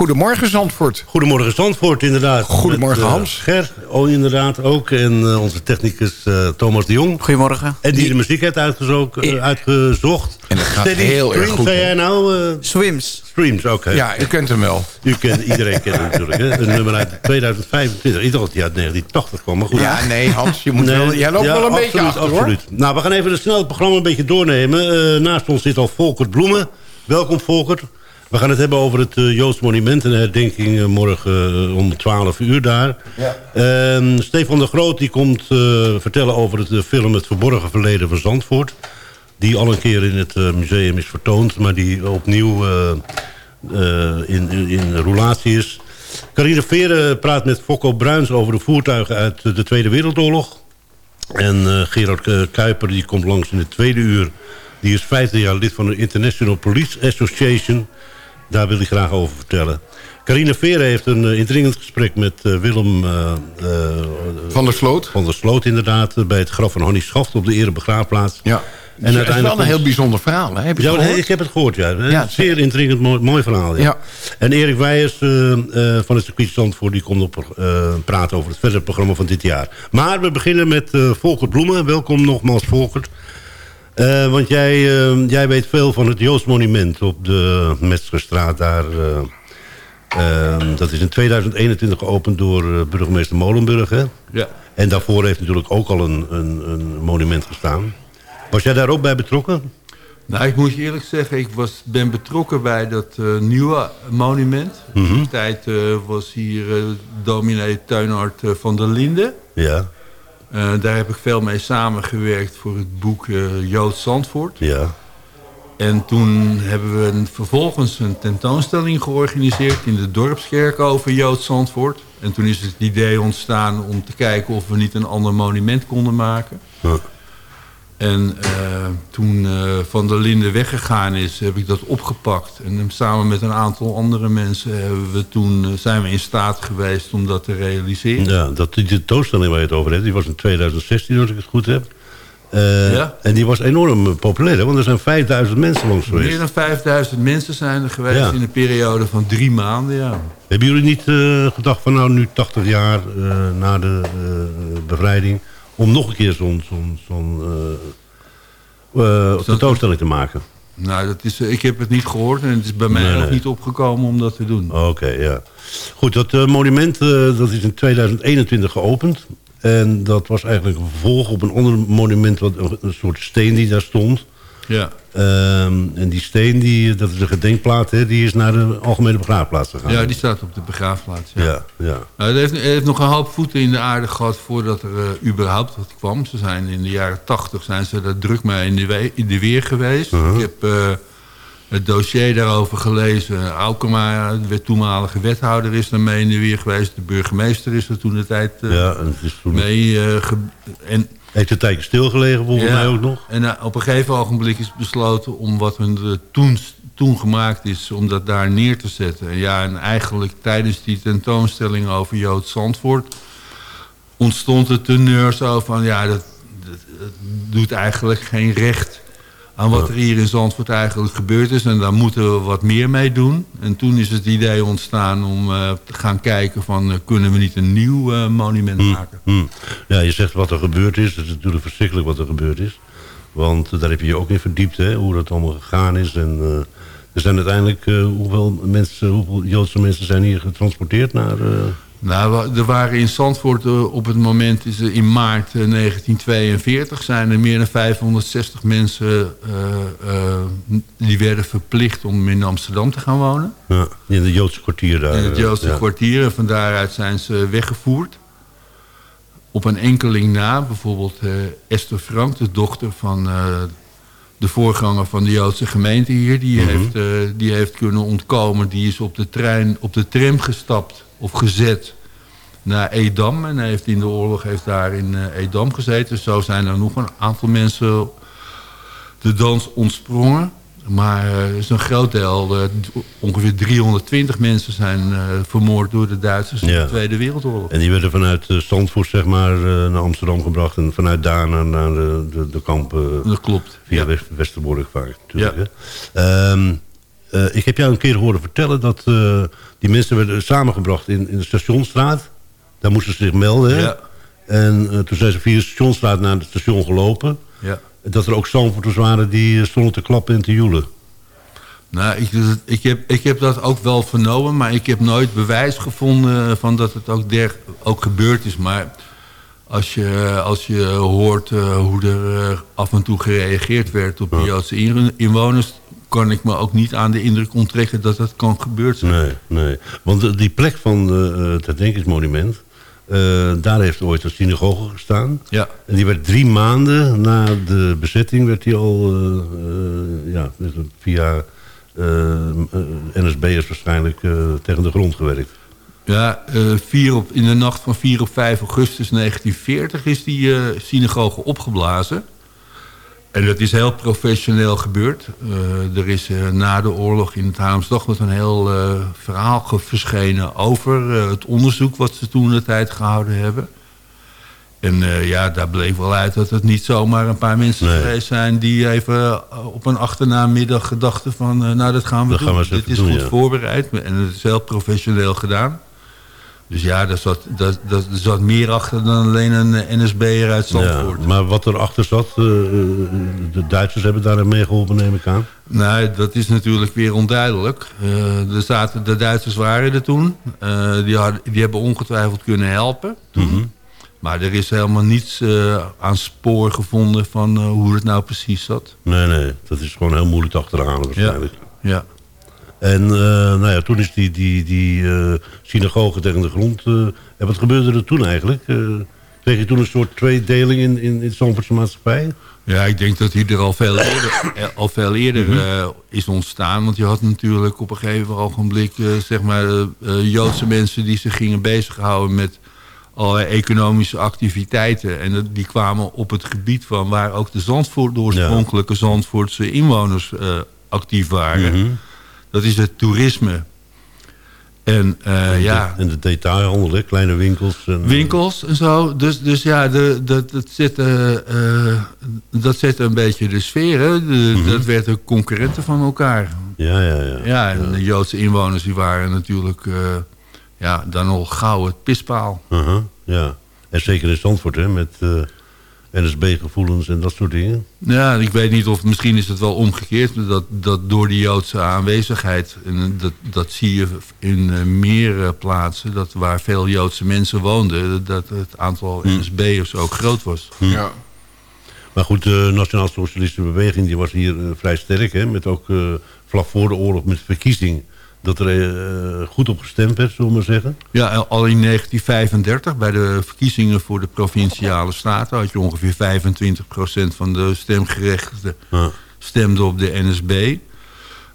Goedemorgen Zandvoort. Goedemorgen Zandvoort, inderdaad. Goedemorgen Met, uh, Hans. Ger, oh, inderdaad ook. En uh, onze technicus uh, Thomas de Jong. Goedemorgen. En die, die de muziek heeft uitgezogen, uitgezocht. En dat gaat Steady heel Streams, erg goed. zei jij nou? Swims. Streams, oké. Okay. Ja, u kent hem wel. U kent, iedereen kent hem natuurlijk. Hè? Een nummer uit 2025. Ik dacht dat hij uit 1980 kwam, maar goed. Ja, nee Hans, je moet nee, wel, jij loopt ja, wel een absoluut, beetje achter absoluut. hoor. Nou, we gaan even snel het programma een beetje doornemen. naast ons zit al Volkert Bloemen. Welkom Volkert. We gaan het hebben over het uh, Joods Monument en de herdenking uh, morgen uh, om 12 uur daar. Ja. Stefan de Groot die komt vertellen over het film Het Verborgen Verleden van Zandvoort. Die al een keer in het museum is vertoond, maar die opnieuw in, in, in roulatie is. Carine Veren praat met Fokko Bruins over de voertuigen uit de Tweede Wereldoorlog. En Gerard Kuiper die komt langs in het tweede uur. Die is 15 jaar lid van de International Police Association... Daar wil ik graag over vertellen. Carine Veren heeft een uh, indringend gesprek met uh, Willem... Uh, van der Sloot. Van der Sloot, inderdaad. Bij het graf van Honnie Schaft op de Erebegraafplaats. Ja. En het is wel een heel bijzonder verhaal. Hè? Heb je ja, nee, ik heb het gehoord, ja. ja Zeer indringend, mooi, mooi verhaal. Ja. ja. En Erik Weijers van het circuit Zandvoort... die komt op praten over het verdere programma van dit jaar. Maar we beginnen met Volker Bloemen. Welkom nogmaals, Volker. Uh, want jij, uh, jij weet veel van het Joost Monument op de Metzgerstraat daar. Uh, dat is in 2021 geopend door burgemeester Molenburg. Hè? Ja. En daarvoor heeft natuurlijk ook al een, een, een, monument gestaan. Was jij daar ook bij betrokken? Nou, ik moet je eerlijk zeggen, ik was, ben betrokken bij dat nieuwe monument. Mm -hmm. In die tijd was hier dominee Tuinhard van der Linden. Ja. Uh, daar heb ik veel mee samengewerkt voor het boek uh, Jood Zandvoort. Ja. En toen hebben we een, vervolgens een tentoonstelling georganiseerd... in de Dorpskerk over Jood Zandvoort. En toen is het idee ontstaan om te kijken of we niet een ander monument konden maken. Ja. En uh, toen uh, Van der Linde weggegaan is, heb ik dat opgepakt. En samen met een aantal andere mensen hebben we toen, uh, zijn we in staat geweest om dat te realiseren. Ja, dat, die tentoonstelling waar je het over hebt, die was in 2016 als ik het goed heb. ja? En die was enorm populair, hè? want er zijn 5000 mensen langs geweest. Meer dan 5000 mensen zijn er geweest ja. in een periode van drie maanden, ja. Hebben jullie niet gedacht van nou nu 80 jaar na de bevrijding om nog een keer zo'n zo'n zo'n uh, tentoonstelling te maken? Nou, dat is, ik heb het niet gehoord en het is bij mij nee, ook niet opgekomen om dat te doen. Oké, okay, ja. Goed, dat uh, monument uh, dat is in 2021 geopend. En dat was eigenlijk een vervolg op een ander monument, wat, een soort steen die daar stond. Ja. Um, en die steen, die, dat is een gedenkplaat, hè, die is naar de algemene begraafplaats gegaan. Ja, die staat op de begraafplaats. Ja. ja, ja. Nou, het, heeft, nog een hoop voeten in de aarde gehad voordat er uh, überhaupt wat kwam. Ze zijn in de jaren tachtig zijn ze daar druk mee in de, we in de weer geweest. Uh -huh. Ik heb uh, het dossier daarover gelezen. Aukema, de toenmalige wethouder, is er mee in de weer geweest. De burgemeester is er toen de tijd uh, ja, en het is toen mee. en heeft een tijdje stilgelegen volgens ja, mij ook nog. En uh, op een gegeven ogenblik is besloten om wat er uh, toen, toen gemaakt is... om dat daar neer te zetten. En ja, en eigenlijk tijdens die tentoonstelling over Jood Zandvoort... ontstond het teneur zo van... ja, dat, dat, dat doet eigenlijk geen recht aan wat er hier in Zandvoort eigenlijk gebeurd is. En daar moeten we wat meer mee doen. En toen is het idee ontstaan om uh, te gaan kijken van... Uh, kunnen we niet een nieuw uh, monument hmm, maken? Hmm. Ja, je zegt wat er gebeurd is. Het is natuurlijk verschrikkelijk wat er gebeurd is. Want daar heb je je ook in verdiept, hè, hoe dat allemaal gegaan is. En er zijn uiteindelijk, hoeveel, mensen, hoeveel Joodse mensen zijn hier getransporteerd naar... Nou, er waren in Zandvoort uh, op het moment, is er in maart uh, 1942... zijn er meer dan 560 mensen uh, die werden verplicht om in Amsterdam te gaan wonen. Ja, in het Joodse kwartier daar. In het Joodse ja. kwartier. En van daaruit zijn ze weggevoerd. Op een enkeling na, bijvoorbeeld Esther Frank, de dochter van de voorganger van de Joodse gemeente hier... die, Mhm. heeft, die heeft kunnen ontkomen. Die is op de trein, op de tram gestapt of gezet naar Edam. En hij heeft in de oorlog heeft daar in uh, Edam gezeten. Dus zo zijn er nog een aantal mensen de dans ontsprongen. Maar uh, is een groot deel, uh, ongeveer 320 mensen zijn vermoord door de Duitsers in Ja. de Tweede Wereldoorlog. En die werden vanuit Zandvoort zeg maar, naar Amsterdam gebracht... en vanuit daar naar, naar de, de, de kampen Dat klopt. via ja. West, Westerbork vaak. Natuurlijk, hè. Ehm, uh, ik heb jou een keer horen vertellen dat uh, die mensen werden samengebracht in, in de stationstraat. Daar moesten ze zich melden. Ja. En uh, toen zijn ze via de stationstraat naar het station gelopen. Ja. Dat er ook Zandvoorters waren die stonden te klappen en te joelen. Nou, ik, ik, heb, ik heb dat ook wel vernomen, maar ik heb nooit bewijs gevonden van dat het ook, der, ook gebeurd is. Maar als je, als je hoort uh, hoe er uh, af en toe gereageerd werd op de Joodse inwoners kan ik me ook niet aan de indruk onttrekken dat dat kan gebeurd zijn. Nee, nee. Want die plek van uh, het herdenkingsmonument... Uh, daar heeft ooit een synagoge gestaan. Ja. En die werd drie maanden na de bezetting... werd die al uh, ja, via NSB'ers waarschijnlijk tegen de grond gewerkt. Ja, vier op, in de nacht van 4 op 5 augustus 1940 is die synagoge opgeblazen. En dat is heel professioneel gebeurd. er is na de oorlog in het Haarlemsdagblad een heel verhaal verschenen... over het onderzoek wat ze toen de tijd gehouden hebben. En ja, daar bleef wel uit dat het niet zomaar een paar mensen nee. geweest zijn... die even op een achternamiddag gedachten van... Nou, dat gaan we dat doen. Gaan we Dit is doen, goed ja. voorbereid en het is heel professioneel gedaan. Dus ja, daar zat, daar, daar zat meer achter dan alleen een NSB'er uit Zandvoort. Ja, maar wat erachter zat, de Duitsers hebben daar mee geholpen, neem ik aan? Nee, dat is natuurlijk weer onduidelijk. er zaten, de Duitsers waren er toen. die, hadden, die hebben ongetwijfeld kunnen helpen. Mhm. Maar er is helemaal niets aan spoor gevonden van hoe het nou precies zat. Nee, nee. Dat is gewoon heel moeilijk te achterhalen waarschijnlijk. Ja. ja. En uh, nou ja, toen is die, die, die synagoge tegen de grond... en wat gebeurde er toen eigenlijk? kreeg je toen een soort tweedeling in, in, in de Zandvoortse maatschappij? Ja, ik denk dat hij er al veel eerder, al veel eerder mm -hmm. is ontstaan. Want je had natuurlijk op een gegeven ogenblik... zeg maar, Joodse mensen die zich gingen bezighouden met allerlei economische activiteiten. En die kwamen op het gebied van waar ook de, Zandvoort, de oorspronkelijke Zandvoortse inwoners actief waren. Mm -hmm. Dat is het toerisme. En, uh, en ja... De, en de detailhandel, hè? kleine winkels. En, winkels en zo. Dus, dus ja, de, de, dat, zet, uh, dat zette een beetje de sfeer. Hè? De, mm -hmm. Dat werden concurrenten van elkaar. Ja, ja, ja. Ja, en de Joodse inwoners die waren natuurlijk ja, dan al gauw het pispaal. Uh -huh, ja, en zeker in Zandvoort, hè, met NSB-gevoelens en dat soort dingen. Ja, ik weet niet of, misschien is het wel omgekeerd... dat, dat door die Joodse aanwezigheid... en dat, dat zie je in uh, meer uh, plaatsen... Dat waar veel Joodse mensen woonden... dat het aantal Hmm. NSB'ers ook groot was. Ja. Maar goed, de Nationaal Socialistische Beweging... die was hier vrij sterk, hè, met ook vlak voor de oorlog met verkiezing dat er uh, goed op gestemd werd, zullen we maar zeggen? Ja, al in 1935, bij de verkiezingen voor de Provinciale Staten... had je ongeveer 25% van de stemgerechtigden ja. stemde op de NSB.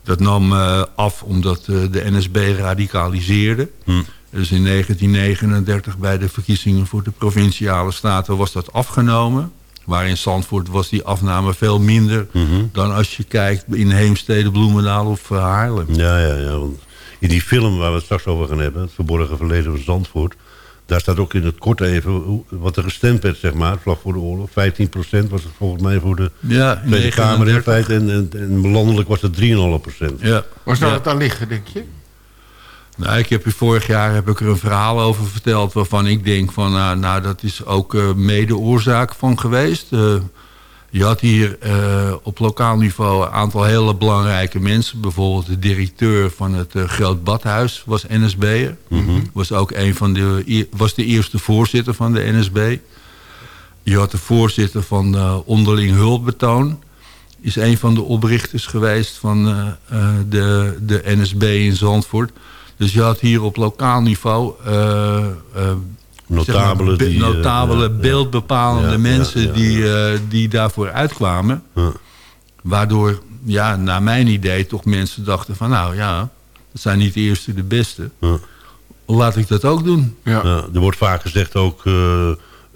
Dat nam uh, af omdat uh, de NSB radicaliseerde. Hm. Dus in 1939 bij de verkiezingen voor de Provinciale Staten was dat afgenomen. Maar in Zandvoort was die afname veel minder... Mm -hmm. dan als je kijkt in Heemstede, Bloemendaal of uh, Haarlem. Ja, ja, ja. Want in die film waar we het straks over gaan hebben... het verborgen verleden van Zandvoort... daar staat ook in het kort even wat er gestemd werd, zeg maar, vlak voor de oorlog. 15% was het volgens mij voor de ja, Tweede Kamer in feite. En, en, en landelijk was het 3,5%. Ja. Waar zou ja. het aan liggen, denk je? Nou, ik heb u vorig jaar heb ik er een verhaal over verteld... waarvan ik denk van, nou, nou dat is ook uh, mede oorzaak van geweest. Uh, je had hier op lokaal niveau een aantal hele belangrijke mensen. Bijvoorbeeld de directeur van het Groot Badhuis was NSB'er. Mm -hmm. Was ook een van de, was de eerste voorzitter van de NSB. Je had de voorzitter van onderling hulpbetoon is een van de oprichters geweest van de, de NSB in Zandvoort... Dus je had hier op lokaal niveau uh, uh, notabele, zeg maar, die, notabele uh, beeldbepalende ja, mensen ja, ja, die, die daarvoor uitkwamen. Waardoor, ja, naar mijn idee, toch mensen dachten van... nou ja, dat zijn niet de eerste de beste. Laat ik dat ook doen. er wordt vaak gezegd ook...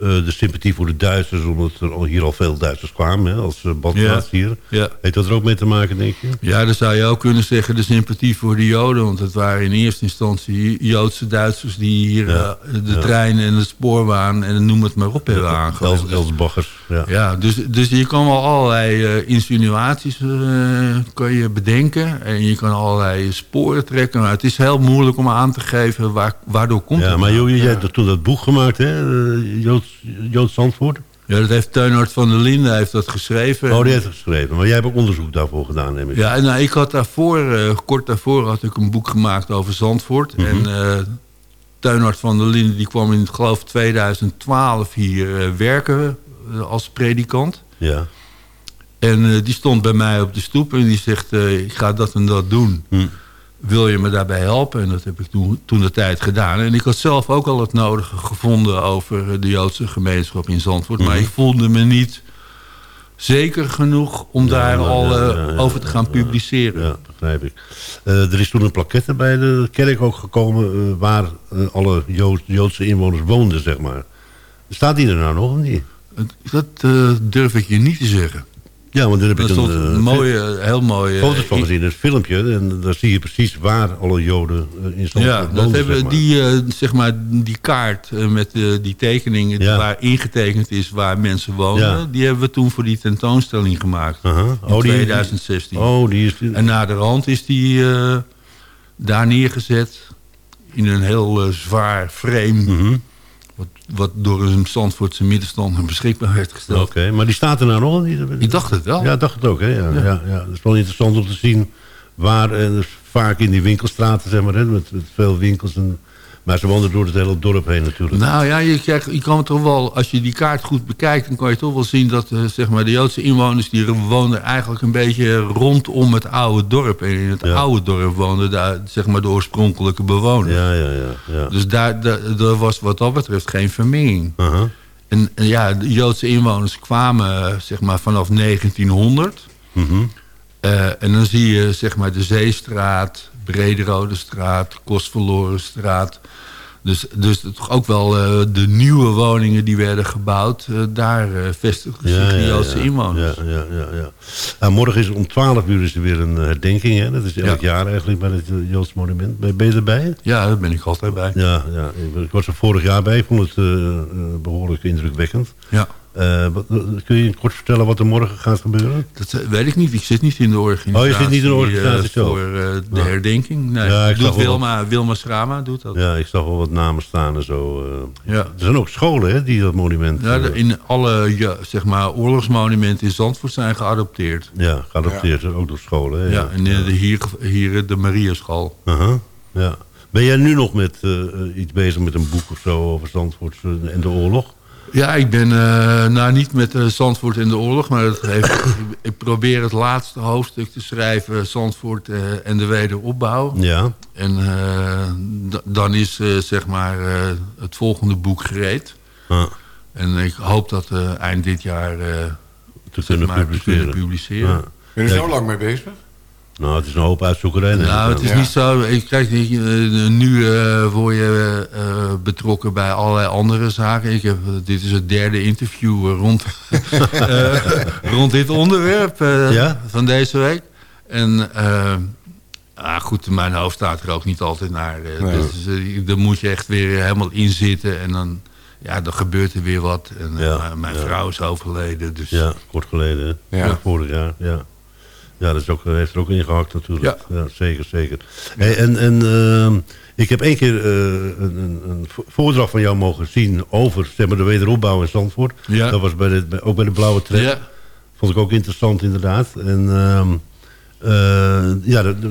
Uh, de sympathie voor de Duitsers, omdat er hier al veel Duitsers kwamen, hè, als uh, badplaats hier. Ja. Heeft dat er ook mee te maken, denk je? Ja, dan zou je ook kunnen zeggen de sympathie voor de Joden. Want het waren in eerste instantie Joodse Duitsers die hier ja. uh, de ja. trein en de spoorbaan en noem het maar op hebben aangelegd. Els, Baggers, ja. ja dus, dus je kan wel allerlei insinuaties kan je bedenken. En je kan allerlei sporen trekken. Maar het is heel moeilijk om aan te geven waar, waardoor komt ja, het. Maar joh, jij hebt toen dat boek gemaakt, hè? Joods Joods Zandvoort? Ja, dat heeft Teunhard van der Linden heeft dat geschreven. Oh, die heeft het geschreven. Maar jij hebt ook onderzoek daarvoor gedaan, neem ik. Ja, nou, ik had daarvoor, uh, kort daarvoor had ik een boek gemaakt over Zandvoort. Mhm. Mm -hmm. En uh, Teunhard van der Linden die kwam in, geloof 2012 hier uh, werken als predikant. Ja. En die stond bij mij op de stoep en die zegt, ik ga dat en dat doen. Hm. Wil je me daarbij helpen? En dat heb ik toen, toen de tijd gedaan. En ik had zelf ook al het nodige gevonden over de Joodse gemeenschap in Zandvoort. Mhm. Mm -hmm. Maar ik voelde me niet zeker genoeg om ja, daar ja, al ja, uh, over te gaan publiceren. Ja, begrijp ik. Uh, er is toen een plaquette bij de kerk ook gekomen... Uh, waar alle Jood, Joodse inwoners woonden, zeg maar. Staat die er nou nog of niet? Dat durf ik je niet te zeggen. Ja, want dan heb Dat ik een, een eh, mooie, heel mooie... foto's van gezien, een filmpje. En daar zie je precies waar alle Joden eh, in stand Ja, dat hebben zeg maar. die, eh, zeg maar, die kaart eh, met eh, die tekeningen Ja. waar ingetekend is waar mensen wonen, Ja. die hebben we toen voor die tentoonstelling gemaakt. In Oh, die- 2016. Oh, die is... En na de rand is die eh, daar neergezet in een heel eh, zwaar frame. Wat, wat door een Zandvoortse middenstander beschikbaar werd Oké, gesteld. maar die staat er nou nog? Die- Ik dacht het wel. Ja, dacht het ook. Hè? Ja, ja. Ja, Het is wel interessant om te zien waar... En dus vaak in die winkelstraten, zeg maar, hè, met, met veel winkels. En, maar ze woonden door het hele dorp heen natuurlijk. Nou ja, je, krijgt, je kan toch wel, als je die kaart goed bekijkt... dan kan je toch wel zien dat eh, zeg maar, de Joodse inwoners... die woonden eigenlijk een beetje rondom het oude dorp. En in het Ja. oude dorp woonden daar, zeg maar, de oorspronkelijke bewoners. Ja, ja, ja. ja. Dus daar, daar, was wat dat betreft geen vermenging. Aha. En, en ja, de Joodse inwoners kwamen zeg maar, vanaf 1900... Mhm. Eh, en dan zie je zeg maar de Zeestraat, Brederode straat, Kostverlorenstraat. Dus, dus toch ook wel eh, de nieuwe woningen die werden gebouwd. eh, daar eh vestigden zich de Joodse inwoners. Ja, ja, ja, ja. Nou, morgen is om 12 uur is er weer een herdenking. Hè? Dat is elk Ja. jaar eigenlijk bij het Joods monument. Ben je erbij? Ja, daar ben ik altijd bij. Ja, ja. Ik- was er vorig jaar bij. Ik vond het eh, eh, behoorlijk indrukwekkend. Ja, Eh, wat- kun je kort vertellen wat er morgen gaat gebeuren? dat weet ik niet. Ik zit niet in de organisatie. Oh, je zit niet in de eh, organisatie zelf? Voor eh, de Ja. herdenking. Nee, Ja, ik doet zag wel Wilma, Wilma Schrama doet dat. Ja, ik zag wel wat namen staan en zo. eh. Ja. Er zijn ook scholen hè, die dat monument... Ja, in alle ja, zeg maar, oorlogsmonumenten in Zandvoort zijn geadopteerd. ja, geadopteerd. Ook door scholen. Hè? Ja, en de, hier, hier de Mariaschool. Aha, ja. Ben jij nu nog met iets bezig met een boek of zo over Zandvoort en de oorlog? Ja, ik ben eh, nou niet met eh, Zandvoort in de oorlog, maar dat heeft, ik, ik probeer het laatste hoofdstuk te schrijven, Zandvoort eh, en de wederopbouw. Ja. En eh, dan is eh, zeg maar eh, het volgende boek gereed. Ah, En ik hoop dat eh, eind dit jaar eh, te kunnen maar, te publiceren. kunnen publiceren. Ja. Ben je er zo lang mee bezig? Nou, het is een hoop uitzoekerij. Nou, het is Ja. niet zo. Ik krijg niet, eh, nu eh, word je eh, betrokken bij allerlei andere zaken. Ik heb, dit is het derde interview rond, eh, rond dit onderwerp eh, Ja? van deze week. En ah, goed, mijn hoofd staat er ook niet altijd naar. Nee. dus dan moet je echt weer helemaal inzitten en dan, ja, dan gebeurt er weer wat. En Ja, mijn- mijn ja. vrouw is overleden, dus Ja, kort geleden. Vorig jaar, ja. Ja, dat is ook, heeft er ook ingehakt natuurlijk. Ja. Ja, zeker, zeker. Hey, en en ehm, ik heb één keer eh, een, een, een vo- voordracht van jou mogen zien over zeg maar, de wederopbouw in Zandvoort. Ja. Dat was bij de, ook bij de Blauwe Tram. ja, Vond ik ook interessant inderdaad. En ehm, eh, ja, da- da-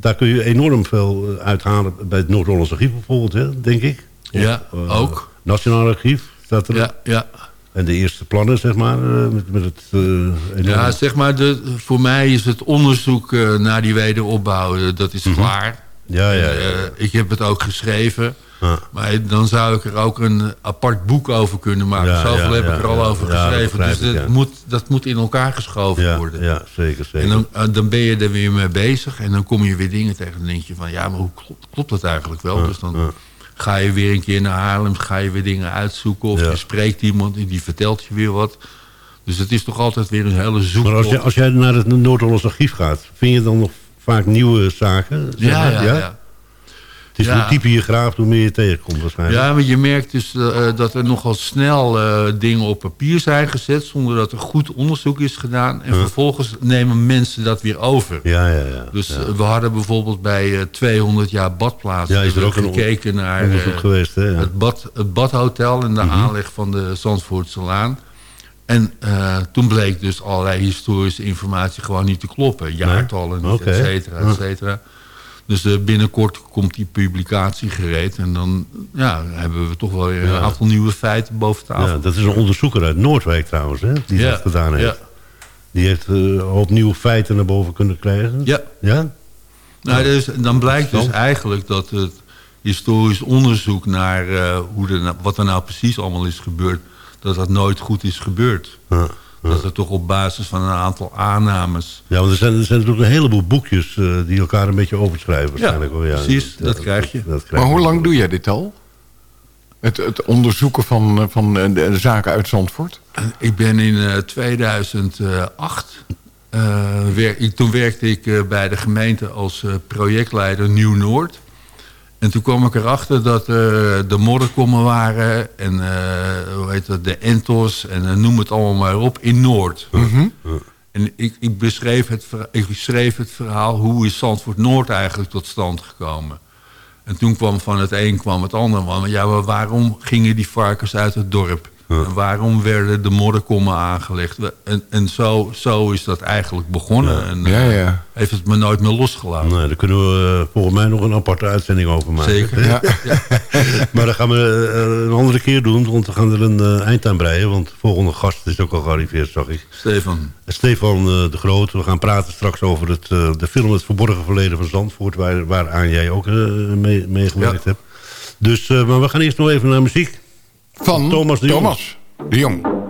daar kun je enorm veel uithalen bij het Noord-Hollands Archief bijvoorbeeld, hè, denk ik. Ja, eh, ook. Nationaal Archief staat er. ja, ja. En de eerste plannen, zeg maar, eh, met, met het eh, enorme- Ja, zeg maar, de, voor mij is het onderzoek eh, naar die wederopbouw, dat is klaar. ja, ja, ja. Ik heb het ook geschreven. Ja. Maar dan zou ik er ook een apart boek over kunnen maken. Ja, Zoveel ja, heb ik er al over dat geschreven. Dus dat, moet, dat moet in elkaar geschoven worden. ja, zeker, zeker. En dan, dan ben je er weer mee bezig. En dan kom je weer dingen tegen. Dan denk je van, ja, maar hoe klopt, klopt dat eigenlijk wel? dus dan. Ga je weer een keer naar Haarlem. Ga je weer dingen uitzoeken. Of Ja. je spreekt iemand en die vertelt je weer wat. Dus het is toch altijd weer een hele zoektocht. maar als, je, als jij naar het Noord-Hollands Archief gaat, vind je dan nog vaak nieuwe zaken? ja, ja. Is hoe dieper je graaft, hoe meer je tegenkomt waarschijnlijk. Ja, maar je merkt dus eh, eh, dat er nogal snel eh, dingen op papier zijn gezet... zonder dat er goed onderzoek is gedaan. En vervolgens nemen mensen dat weer over. ja, ja. ja. Dus ja. we hadden bijvoorbeeld bij eh, 200 jaar badplaats... Ja, is er ook gekeken naar onderzoek geweest, hè? Ja. het, bad, het badhotel... en de Mhm. aanleg van de Zandvoortse Laan. En toen bleek dus allerlei historische informatie gewoon niet te kloppen. Jaartallen niet, Oké. et cetera, et cetera. Dus binnenkort komt die publicatie gereed. En dan ja, hebben we toch wel weer een aantal nieuwe feiten boven tafel. ja, dat is een onderzoeker uit Noordwijk trouwens, hè, die dat gedaan heeft. ja. Die heeft een hoop nieuwe feiten naar boven kunnen krijgen. Ja. Ja? Nou, dus, dan blijkt dus eigenlijk dat het historisch onderzoek naar eh, hoe er, wat er nou precies allemaal is gebeurd, dat dat nooit goed is gebeurd. Ja. Dat er toch op basis van een aantal aannames. Ja, want er zijn, er zijn natuurlijk een heleboel boekjes eh, die elkaar een beetje overschrijven waarschijnlijk. hoor. precies, dat krijg je. dat krijg Maar hoe lang doe jij dit al? Het, het onderzoeken van, van de, de zaken uit Zandvoort? Ik ben in 2008... Uh, toen werkte ik bij de gemeente als projectleider Nieuw-Noord. En toen kwam ik erachter dat de modderkommen waren... en hoe heet dat, de entos en noem het allemaal maar op, in Noord. Mm En ik, ik, beschreef het, ik beschreef het verhaal... hoe is Zandvoort Noord eigenlijk tot stand gekomen... En toen kwam van het een kwam het ander. Want ja, maar waarom gingen die varkens uit het dorp? En waarom werden de modderkommen aangelegd? En, en zo, zo is dat eigenlijk begonnen. Ja. En ja, ja. Eh, heeft het me nooit meer losgelaten. Nee, daar kunnen we uh, volgens mij nog een aparte uitzending over maken. Zeker, ja. maar dat gaan we uh, een andere keer doen. Want we gaan er een eind aan breien. Want de volgende gast is ook al gearriveerd, zag ik. Stefan. Stefan de Groot. We gaan praten straks over het, de film Het Verborgen Verleden van Zandvoort. Waar, waaraan jij ook mee, meegewerkt hebt. Dus, maar we gaan eerst nog even naar muziek. Van Thomas de Jong. Thomas de Jong.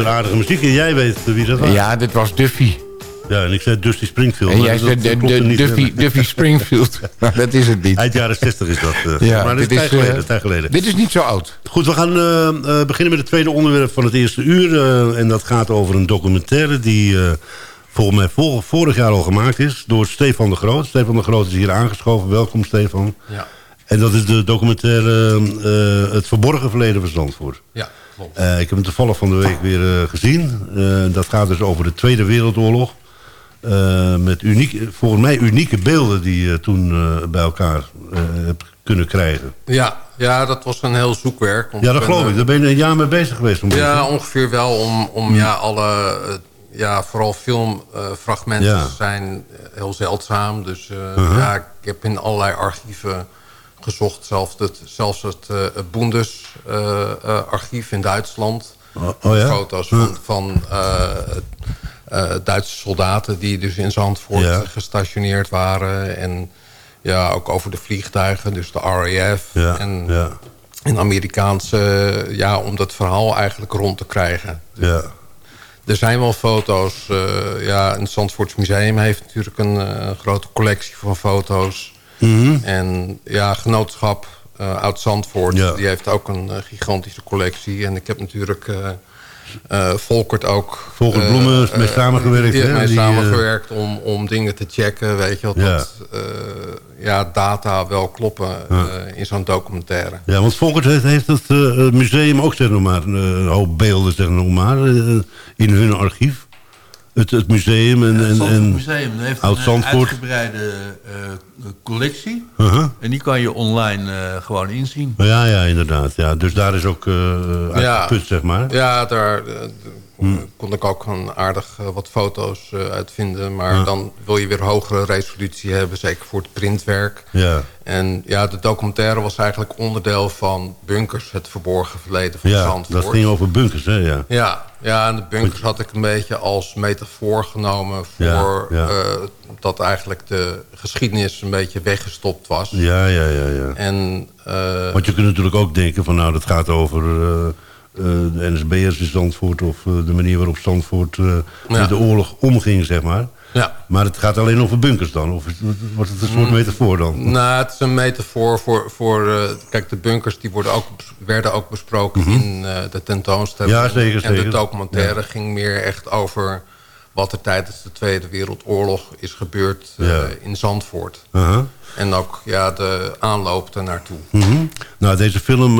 Een aardige muziek. En jij weet wie dat was. Ja, dit was Duffy. Ja, en ik zei Dusty Springfield. En jij zei Duffy, Duffy Springfield. dat is het niet. Eind jaren 60 is dat. Uh, ja, maar dit is, tijd geleden, uh, tijd geleden. Dit is niet zo oud. Goed, we gaan uh, beginnen met het tweede onderwerp van het eerste uur. en dat gaat over een documentaire die volgens mij vor, vorig jaar al gemaakt is. Door Stefan de Groot. Stefan de Groot is hier aangeschoven. Welkom, Stefan. Ja. En dat is de documentaire eh, Het Verborgen Verleden van Zandvoort. Ja, Eh, ik heb hem toevallig van de week weer eh, gezien. Eh, dat gaat dus over de Tweede Wereldoorlog. Met uniek, volgens mij unieke beelden die je toen bij elkaar hebt kunnen krijgen. Ja, ja, dat was een heel zoekwerk. Ja, dat geloof ik. Daar ben je een jaar mee bezig geweest. zo'n Ja, ongeveer wel om, om ja, alle, ja, vooral filmfragmenten Ja. zijn heel zeldzaam. Dus Uh-huh. ja, ik heb in allerlei archieven gezocht. Zelfs het, zelfs het, eh, het Bundes-archief in Duitsland. Oh, oh ja? Foto's van, van eh, eh, Duitse soldaten die dus in Zandvoort Ja. gestationeerd waren. En ja, ook over de vliegtuigen, dus de RAF. Ja, en, ja, en Amerikaanse, ja, om dat verhaal eigenlijk rond te krijgen. ja. Er zijn wel foto's. eh, ja, het Zandvoorts Museum heeft natuurlijk een eh, grote collectie van foto's. Mhm. En ja, Genootschap eh Oud-Zandvoort, Ja. die heeft ook een eh, gigantische collectie. En ik heb natuurlijk eh, Volkert ook... Volkert Bloemen is mee samengewerkt, Die heeft mee Die, samengewerkt om, om dingen te checken, weet je wel. Ja. Dat eh, ja, data wel kloppen in zo'n documentaire. Ja, want Volkert heeft, heeft het museum ook zeg maar, een, hoop beelden zeg maar, in hun archief. Het, het museum en... Het en, Zandvoort en Museum heeft Oud een Zandvoort. uitgebreide eh, collectie. Uh-huh. En die kan je online eh, gewoon inzien. Ja, ja, inderdaad. Ja. Dus daar is ook uh, uitgeput, zeg maar. Ja, daar eh, kon ik ook een aardig eh, wat foto's uh, uit vinden. Maar Ja. dan wil je weer hogere resolutie hebben, zeker voor het printwerk. Ja, En ja, de documentaire was eigenlijk onderdeel van Bunkers, het verborgen verleden van ja Zandvoort. dat ging over bunkers, hè? Ja. Ja, ja, en de bunkers had ik een beetje als metafoor genomen voor ja. eh, dat eigenlijk de geschiedenis een beetje weggestopt was. Ja, ja, ja, ja. En eh, Want je kunt natuurlijk ook denken van, nou, dat gaat over eh, de NSB'ers in Zandvoort... of de manier waarop Zandvoort Ja. met de oorlog omging, zeg maar. Ja. Maar het gaat alleen over bunkers dan? Of wordt het een Mm. soort metafoor dan? Nou, het is een metafoor voor... voor eh, kijk, de bunkers die worden ook, werden ook besproken in eh, de tentoonstelling. Mhm. Ja, zeker, En de zeker. documentaire ging meer echt over... wat er tijdens de Tweede Wereldoorlog is gebeurd eh, Ja. in Zandvoort. Uh-huh. En ook ja, de aanloop ernaartoe. Mhm. Nou, deze film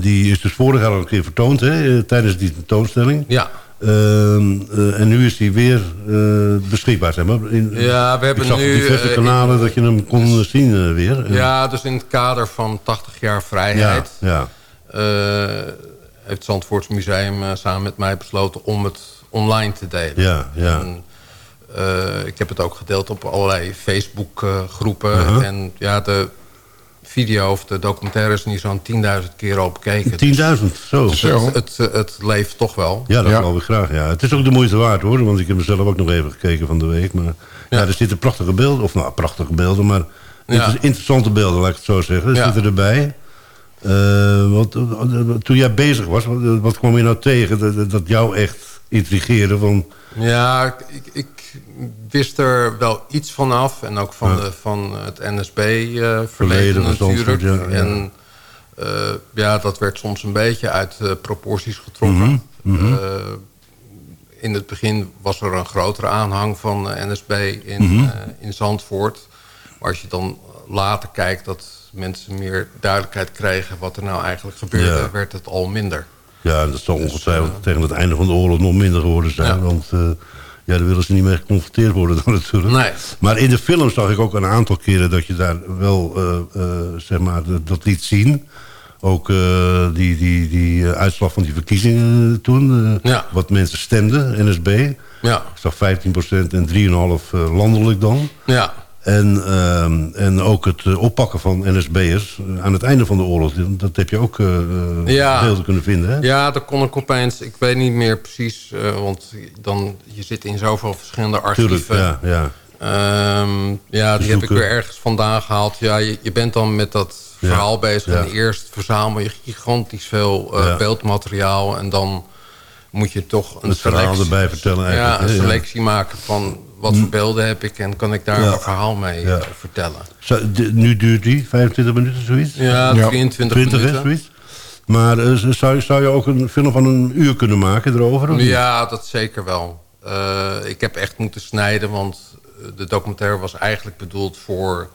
die is dus vorig jaar al een keer vertoond, hè, tijdens die tentoonstelling. Ja, en nu is die weer eh, beschikbaar, zeg maar. In, Ja, we hebben ik zag nu, diverse eh, kanalen dat je hem kon zien eh, weer. Ja, dus in het kader van 80 jaar ja, vrijheid... ja. eh, heeft het Zandvoorts Museum eh, samen met mij besloten om het online te delen. Ja, ja. En, eh, ik heb het ook gedeeld op allerlei Facebook-groepen. Uh-huh. En ja, de video of de documentaire is nu zo'n 10.000 keer al bekeken. 10.000, zo. Dus Zo. het, het, het leeft toch wel. Ja, dat Ja. geloof ik graag. Ja. Het is ook de moeite waard hoor, want ik heb mezelf ook nog even gekeken van de week. Maar ja, Ja. er zitten prachtige beelden, of nou, prachtige beelden, maar Ja. interessante beelden, laat ik het zo zeggen. Er Ja. zitten erbij. Eh, wat, toen jij bezig was, wat, wat kwam je nou tegen dat, dat- dat jou echt intrigeerde van... Ja, ik, ik wist er wel iets van af. En ook van, Ja. de, van het NSB-verleden Verleden van natuurlijk. Ja, ja. En eh, ja, dat werd soms een beetje uit eh, proporties getrokken. Mhm, Eh, in het begin was er een grotere aanhang van eh, NSB in, Mhm. eh, in Zandvoort. Maar als je dan later kijkt dat mensen meer duidelijkheid kregen... wat er nou eigenlijk gebeurde, werd het al minder. Ja, dat zal ongetwijfeld tegen het einde van de oorlog nog minder geworden zijn. Ja. Want eh, ja, daar willen ze niet mee geconfronteerd worden dan natuurlijk. Nee. Maar in de film zag ik ook een aantal keren dat je daar wel, eh, eh, zeg maar, dat, liet zien. Ook eh, die, die, die uitslag van die verkiezingen toen. Ja. Wat mensen stemden, NSB. Ja, Ik zag 15% en 3,5% eh, landelijk dan. ja. En, ehm, en ook het eh, oppakken van NSB'ers eh, aan het einde van de oorlog. Dat heb je ook eh, Ja. beelden kunnen vinden, hè? Ja, daar kon ik opeens... Ik weet niet meer precies, want dan, je zit in zoveel verschillende Tuurlijk, archieven. ja, ja. Ehm, ja die heb ik weer ergens vandaan gehaald. Ja, je, je bent dan met dat verhaal bezig. En eerst verzamel je gigantisch veel beeldmateriaal. En dan moet je toch een Het verhaal selectie, erbij vertellen Ja, een selectie maken van wat voor beelden heb ik... en kan ik daar Ja. een verhaal mee Ja. eh, vertellen. Zo, de- nu duurt die 25 minuten, zoiets? Ja, Ja. 23 20, hè, minuten. zoiets? Maar eh, zou, zou je ook een film van een uur kunnen maken erover? of? Ja, dat zeker wel. Eh, ik heb echt moeten snijden, want de documentaire was eigenlijk bedoeld voor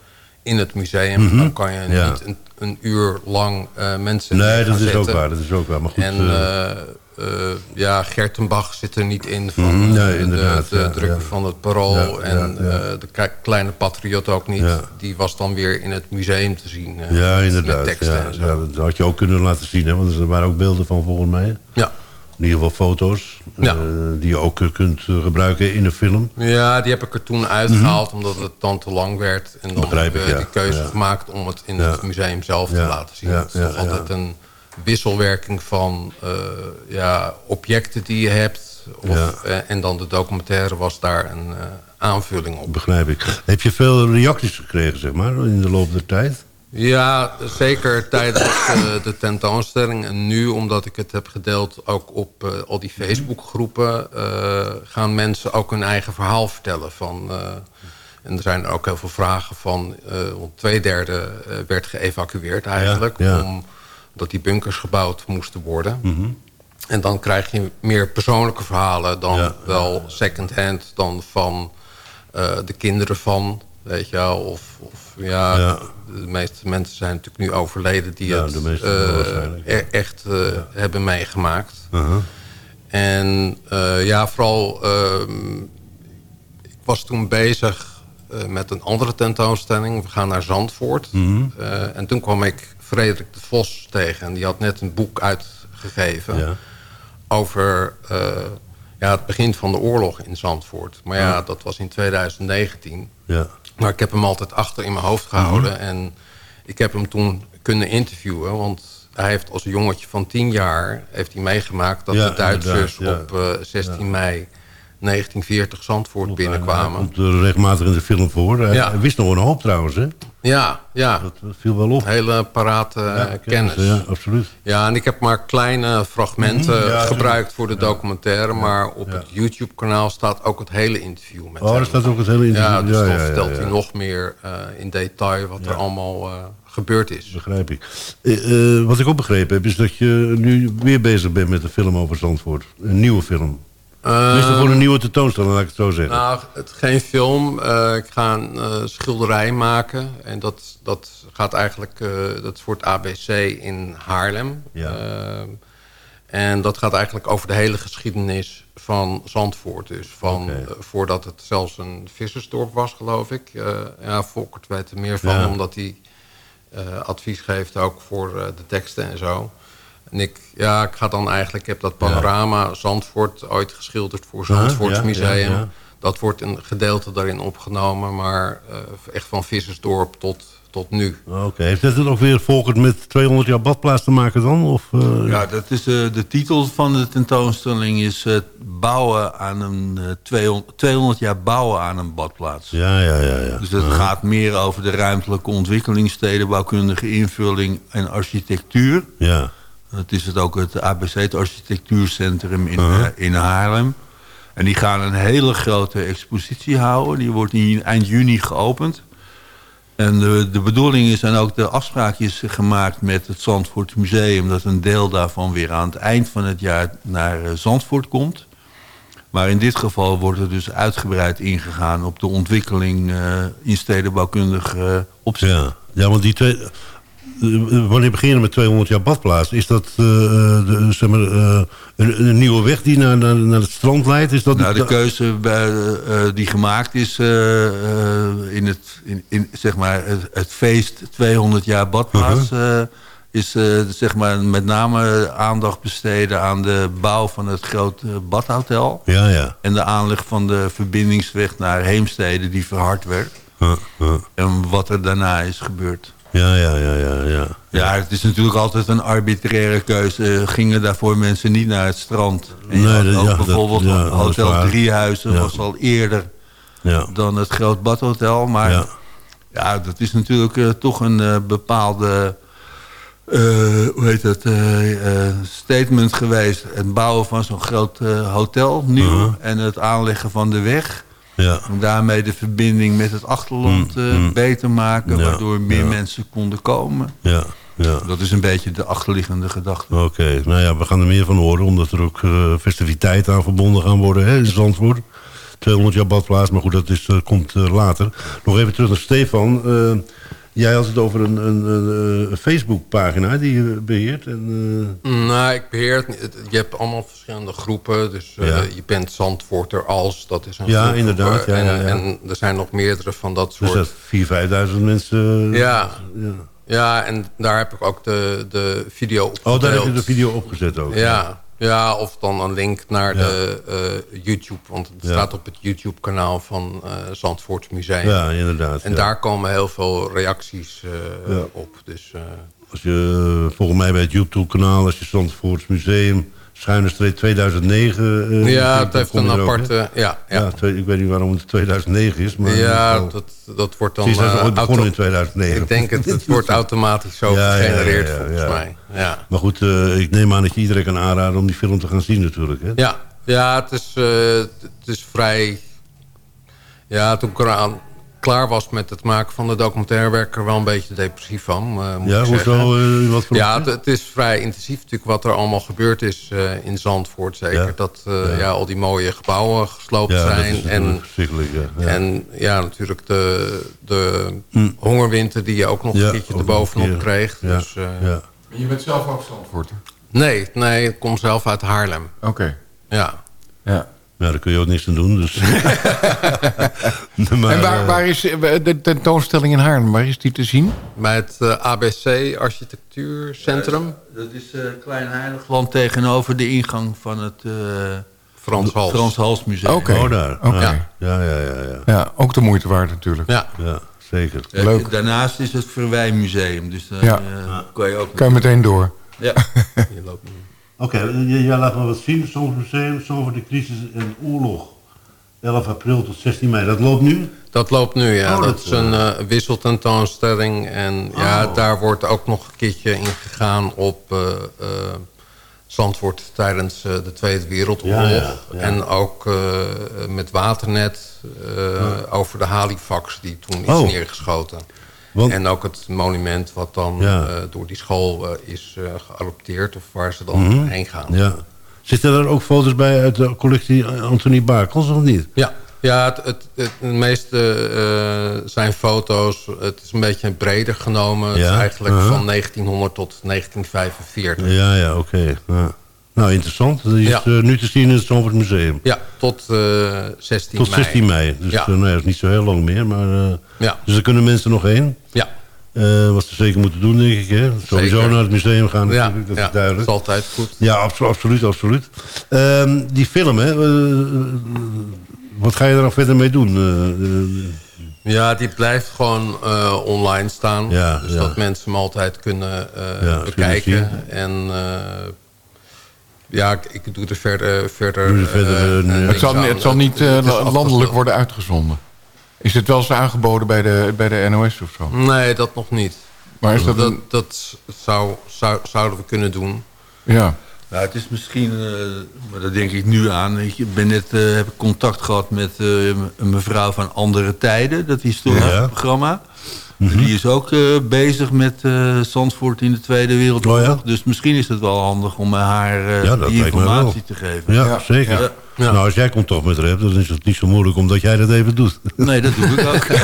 in het museum. Dan kan je Ja. niet een, een uur lang eh, mensen Nee, dat is ook waar. Dat is ook waar. Maar goed, En ja, Gertenbach zit er niet in van Mhm, nee, eh, inderdaad, de, de ja, drukker ja. van het Parool. En eh, de kleine Patriot ook niet. Die was dan weer in het museum te zien. eh, ja, inderdaad. Teksten Ja, en zo. dat had je ook kunnen laten zien. Hè, want er waren ook beelden van volgens mij. Ja. In ieder geval foto's. Ja. eh, die je ook eh, kunt eh, gebruiken in een film. Ja, die heb ik er toen uitgehaald omdat het dan te lang werd. En dan Mhm. Begrijp hebben we die keuze Ja. gemaakt om het in het museum zelf te laten zien. Ja, Het is ja, toch ja. altijd een wisselwerking van eh, ja, objecten die je hebt. Of, Ja. eh, en dan de documentaire was daar een eh, aanvulling op. Begrijp ik. Heb je veel reacties gekregen, zeg maar, in de loop der tijd? Ja, zeker tijdens eh, de tentoonstelling. En nu, omdat ik het heb gedeeld ook op al die Facebookgroepen... eh, gaan mensen ook hun eigen verhaal vertellen. Van, en er zijn ook heel veel vragen van... want twee derde werd geëvacueerd eigenlijk... ja. Omdat die bunkers gebouwd moesten worden. Mhm. En dan krijg je meer persoonlijke verhalen... dan Ja. wel second-hand, dan van eh, de kinderen van... Weet je wel, of, of ja, Ja. de meeste mensen zijn natuurlijk nu overleden... die Ja, het meeste eh, e- echt eh, hebben meegemaakt. Uh-huh. En ja, vooral... ehm, ik was toen bezig met een andere tentoonstelling. We gaan naar Zandvoort. Mhm. En toen kwam ik Frederik de Vos tegen. En die had net een boek uitgegeven... Ja. over eh, ja, het begin van de oorlog in Zandvoort. Maar ja, dat was in 2019. Ja. Maar ik heb hem altijd achter in mijn hoofd gehouden. En ik heb hem toen kunnen interviewen. Want hij heeft als jongetje van 10 jaar... heeft hij meegemaakt dat Ja, de Duitsers ja. op eh, 16 mei 1940 Zandvoort binnenkwamen. komt er regelmatig in de film voor. Hij wist nog een hoop trouwens, hè? Ja, ja. Dat dat viel wel op. Hele parate eh, Ja, kennis. Ja, absoluut. Ja, en ik heb maar kleine fragmenten Mhm, ja, gebruikt voor de documentaire. Maar op het YouTube-kanaal staat ook het hele interview met Oh, hem. staat ook het hele interview. Ja, dus Ja, dan ja, ja, vertelt hij nog meer eh, in detail wat er allemaal eh, gebeurd is. Begrijp ik. Wat ik ook begrepen heb, is dat je nu weer bezig bent met een film over Zandvoort. Een nieuwe film. Is er voor een nieuwe tentoonstelling, laat ik het zo zeggen. Nou, het geen film. Eh, ik ga een eh, schilderij maken. En dat, dat gaat eigenlijk... eh, dat is voor het ABC in Haarlem. Ja. En dat gaat eigenlijk over de hele geschiedenis van Zandvoort. Dus van voordat het zelfs een vissersdorp was, geloof ik. Ja, Volkert weet er meer van, Ja. omdat hij advies geeft ook voor de teksten en zo. En ik, ja, ik ga dan eigenlijk, ik heb dat panorama Zandvoort ooit geschilderd voor Zandvoorts Museum. ja, ja. Dat wordt een gedeelte daarin opgenomen, maar eh, echt van Vissersdorp tot, tot nu. Oké, heeft dat ook weer volgend met 200 jaar badplaats te maken dan? Of, eh, Ja, dat is, eh, de titel van de tentoonstelling is bouwen aan een, eh, 200, 200 jaar bouwen aan een badplaats. ja, ja, ja. ja. Dus het gaat meer over de ruimtelijke ontwikkeling, stedenbouwkundige invulling en architectuur. ja. Het is het ook het ABC, het architectuurcentrum in, Uh-huh. eh, in Haarlem. En die gaan een hele grote expositie houden. Die wordt in eind juni geopend. En de, de bedoeling is dan ook de afspraakjes gemaakt met het Zandvoort Museum... dat een deel daarvan weer aan het eind van het jaar naar eh, Zandvoort komt. Maar in dit geval wordt er dus uitgebreid ingegaan... op de ontwikkeling eh, in stedenbouwkundig eh, opzicht. Ja. ja, want die twee... eh, wanneer beginnen met 200 jaar badplaats? Is dat eh, de, zeg maar, eh, een, een nieuwe weg die naar, naar, naar het strand leidt? Is dat Nou, de keuze bij, eh, eh, die gemaakt is eh, eh, in, het, in, in zeg maar het, het feest 200 jaar badplaats... Uh-huh. eh, is eh, zeg maar met name aandacht besteden aan de bouw van het grote badhotel... Ja, ja. en de aanleg van de verbindingsweg naar Heemstede die verhard werd. Ja. En wat er daarna is gebeurd. Ja, ja, ja, ja, ja. Ja, het is natuurlijk altijd een arbitraire keuze. Gingen daarvoor mensen niet naar het strand? En Nee, dat- ook ja, dat- bijvoorbeeld dat Hotel. Driehuizen Ja. was al eerder ja. dan het Groot Badhotel. Maar Ja. ja, dat is natuurlijk eh, toch een eh, bepaalde... eh, hoe heet eh, eh, statement geweest. Het bouwen van zo'n groot eh, hotel nu. Uh-huh. En het aanleggen van de weg. Ja. Om daarmee de verbinding met het achterland eh, beter maken. Mm, Ja, Waardoor meer ja. mensen konden komen. ja, ja. Dat is een beetje de achterliggende gedachte. Oké, nou ja, we gaan er meer van horen... omdat er ook eh, festiviteiten aan verbonden gaan worden hè, in Zandvoort. 200 jaar badplaats, maar goed, dat is, eh, komt later. Nog even terug naar Stefan. Eh, Jij had het over een, een, een, een Facebookpagina die je beheert. En, uh... Nou, ik beheer het. Je hebt allemaal verschillende groepen. Dus uh, ja. je bent Zandvoorter als, dat is een Ja, groep. inderdaad. Ja, en, ja, ja. en er zijn nog meerdere van dat soort... Dus dat 4.000, 5.000 mensen... Ja. ja. Ja, en daar heb ik ook de, de video op Oh, daar heb je de video opgezet ook. Ja, ja of dan een link naar Ja. de uh, YouTube. Want het Ja. staat op het YouTube-kanaal van uh, Zandvoort Museum. Ja, inderdaad. En ja. daar komen heel veel reacties uh, Ja. op. Dus, Als je, volgens mij bij het YouTube-kanaal, als je Zandvoorts Museum, schuine streep 2009... eh, ja, het heeft een ook, aparte... ja, ja. Ja, twee- ik weet niet waarom het 2009 is, maar... Ja, wel- dat, dat wordt dan... Precies, dat is eh, ooit begonnen in 2009. Ik denk het, het wordt automatisch zo Ja, gegenereerd volgens mij. Ja. Maar goed, eh, ik neem aan dat je iedereen kan aanraden om die film te gaan zien natuurlijk. Hè? Ja, ja het, is, eh, het is vrij... Ja, toen klaar was met het maken van de documentaire... werd ik er wel een beetje depressief van, eh, moet Ja, ik zeggen. hoezo? eh, wat voor Ja, het, het is vrij intensief natuurlijk wat er allemaal gebeurd is eh, in Zandvoort. Zeker Ja. dat eh, ja. al die mooie gebouwen gesloopt ja, dat zijn. is en. Ja. Ja. en ja, natuurlijk de, de hongerwinter die je ook nog Ja, een keertje erbovenop kreeg. ja. Dus, ja. Je bent zelf ook Zandvoorter? Nee, nee, ik kom zelf uit Haarlem. Oké. Ja. Ja. Ja, daar kun je ook niks aan doen. Dus. maar, en waar, eh, waar is eh, de tentoonstelling in Haarlem? Waar is die te zien? Bij het eh, ABC Architectuurcentrum. Dat is uh, Klein Heiligland tegenover de ingang van het uh, Frans Hals. Frans Hals Museum. Oké. Oh, daar. Oké. Ja. Ja, ja, ja, ja. Ja, ook de moeite waard natuurlijk. Ja. ja zeker. Leuk. Daarnaast is het Verwijmuseum. Dus dan Ja. eh, kan je ook... Kan je meteen door. Ja. Je loopt nu. Oké, jij jij laat me wat zien. Soms museum, over de crisis en oorlog. 11 april tot 16 mei. Dat loopt nu? Dat loopt nu, ja. Oh, dat, dat, is een uh, wisseltentoonstelling. En ja, Oh. daar wordt ook nog een keertje ingegaan op uh, uh, Zandvoort tijdens de Tweede Wereldoorlog. Ja, ja, ja. En ook met Waternet over de Halifax die toen is Oh. neergeschoten. Want- En ook het monument wat dan Ja. uh, door die school uh, is uh, geadopteerd... of waar ze dan Mhm. heen gaan. Ja. Zitten er ook foto's bij uit de collectie Anthony Bakels of niet? Ja, ja het, het, het, de meeste zijn foto's. Het is een beetje breder genomen. Het is eigenlijk uh-huh. van 1900 tot 1945. Ja, ja, oké. Ja. Nou, interessant. Die is Ja. eh, nu te zien in het Zandvoort Museum. Ja, tot uh, 16 Tot mei. 16 mei. Dus Ja. eh, nou dat is niet zo heel lang meer. Maar, eh, Ja, dus daar kunnen mensen nog heen. ja. Eh, wat ze zeker moeten doen, denk ik. Hè? Sowieso Zeker. naar het museum gaan ja, dat ja, is duidelijk. is altijd goed. Ja, abso- absoluut, absoluut. Ehm, die film, hè. eh, wat ga je er dan verder mee doen? Eh, Ja, die blijft gewoon online staan. Ja, dus dat mensen hem altijd kunnen bekijken. En ja, ik, ik doe er verder... verder, Doe er verder, uh, eh, nee. niks Het zal, aan. het zal niet eh, Het landelijk worden uitgezonden. Is het wel eens aangeboden bij de, bij de NOS of zo? Nee, dat nog niet. Maar is dat Dat, een... dat zou, zou, zouden we kunnen doen. Ja. Nou, het is misschien, eh, maar dat denk ik nu aan. weet je. Ik ben net, eh, heb ik contact gehad met eh, een mevrouw van Andere Tijden. Dat historisch Ja. Mhm. Die is ook eh, bezig met eh, Zandvoort in de Tweede Wereldoorlog. Oh ja? Dus misschien is het wel handig om haar eh, Ja, dat die informatie te geven. ja, Ja. zeker. Ja. Nou, als jij contact met haar hebt, dan is het niet zo moeilijk omdat jij dat even doet. Nee, dat doe ik ook.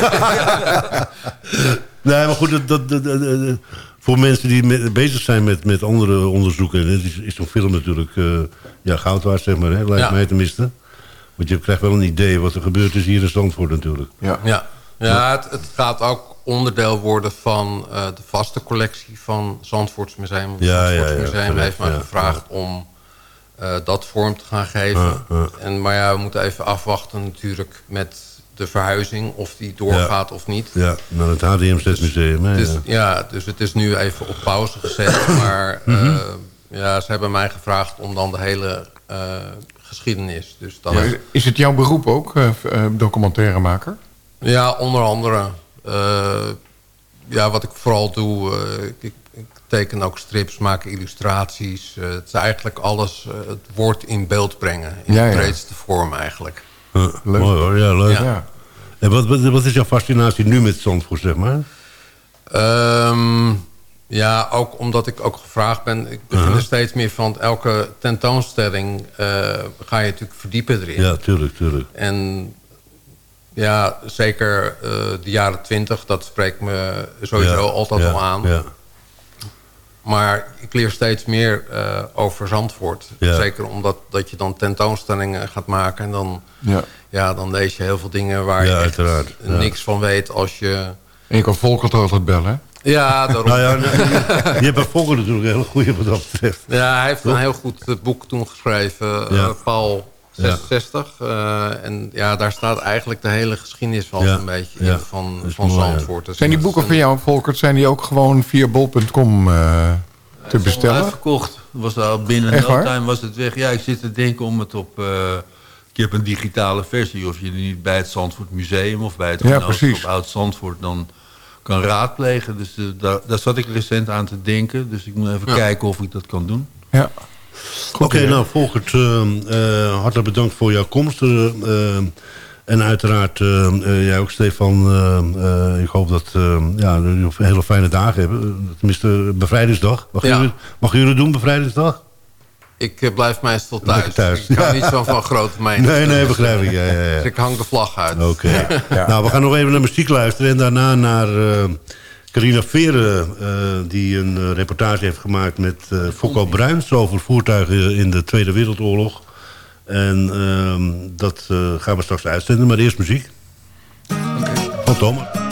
Nee, maar goed, dat, dat, dat- dat- dat- voor mensen die met- bezig zijn met, met andere onderzoeken... hè, is, is zo'n film natuurlijk eh, ja, goud waard, zeg maar, hè, lijkt Ja. mij tenminste. Want je krijgt wel een idee wat er gebeurd is hier in Zandvoort natuurlijk. Ja. Ja, ja het, het gaat ook onderdeel worden van eh, de vaste collectie van Zandvoorts Museum. Het Ja, ja, Zandvoorts ja, Museum terecht, heeft mij ja, gevraagd om eh, dat vorm te gaan geven. Ja, ja. En, maar ja, we moeten even afwachten natuurlijk met de verhuizing... of die doorgaat of niet. Ja, naar het HDMZ Museum. Hè, Dus, ja. ja, dus het is nu even op pauze gezet. maar Mhm. eh, ja, ze hebben mij gevraagd om dan de hele eh, geschiedenis. Dus dan, Ja, Is het jouw beroep ook, documentairemaker? Ja, onder andere. Eh, ja, wat ik vooral doe, eh, ik, ik, teken ook strips, maak illustraties. Eh, het is eigenlijk alles, het woord in beeld brengen. In Ja, de ja. breedste vorm eigenlijk. Ja, Leuk. Mooi hoor, ja, leuk. Ja. Ja. En wat, wat, wat is jouw fascinatie nu met Zandvoort, zeg maar? Ehm, ja, ook omdat ik ook gevraagd ben. Ik begin Uh-huh. er steeds meer van. Elke tentoonstelling eh, ga je natuurlijk verdiepen erin. Ja, tuurlijk, tuurlijk. En Ja, zeker de jaren twintig. Dat spreekt me sowieso altijd al aan. Ja. Maar ik leer steeds meer over Zandvoort. Zeker omdat dat je dan tentoonstellingen gaat maken. En dan, ja. Ja, dan lees je heel veel dingen waar je echt niks van weet als je... En je kan Volkert altijd bellen, Ja, daarom. nou ja, je hebt bij Volker natuurlijk een hele goede wat dat betreft. Ja, hij heeft een heel goed boek toen geschreven. Uh, Paul 66. Uh, en ja, daar staat eigenlijk de hele geschiedenis van een beetje in van, van Zandvoort. Dus zijn die boeken van jou, Volkert, zijn die ook gewoon via bol.com uh, te bestellen? Verkocht. Was al binnen no time was het weg. Ja, ik zit te denken om het op... Uh, je hebt een digitale versie. Of je niet bij het Zandvoort Museum of bij het ja, Genootschap Oud Zandvoort... dan kan raadplegen. Dus uh, daar, daar zat ik recent aan te denken. Dus ik moet even kijken of ik dat kan doen. Ja. Oké, nou Volkert, uh, uh, hartelijk bedankt voor jouw komst. en uiteraard, jij ook Stefan, ik hoop dat ja, jullie een hele fijne dagen hebben. Tenminste, bevrijdingsdag. Mag, ja. jullie, mag jullie doen, bevrijdingsdag? Ik blijf meestal thuis. thuis. Ik kan niet zo van grote mening. Nee, nee, begrijp ik. Ja, ja, ja. Dus ik hang de vlag uit. Oké. Nou, we gaan nog even naar muziek luisteren. En daarna naar Carina Veren, uh, die een uh, reportage heeft gemaakt met uh, Fokko Bruins... over voertuigen in de Tweede Wereldoorlog. En ehm, dat gaan we straks uitzenden, maar eerst muziek. Okay. Van Thomas.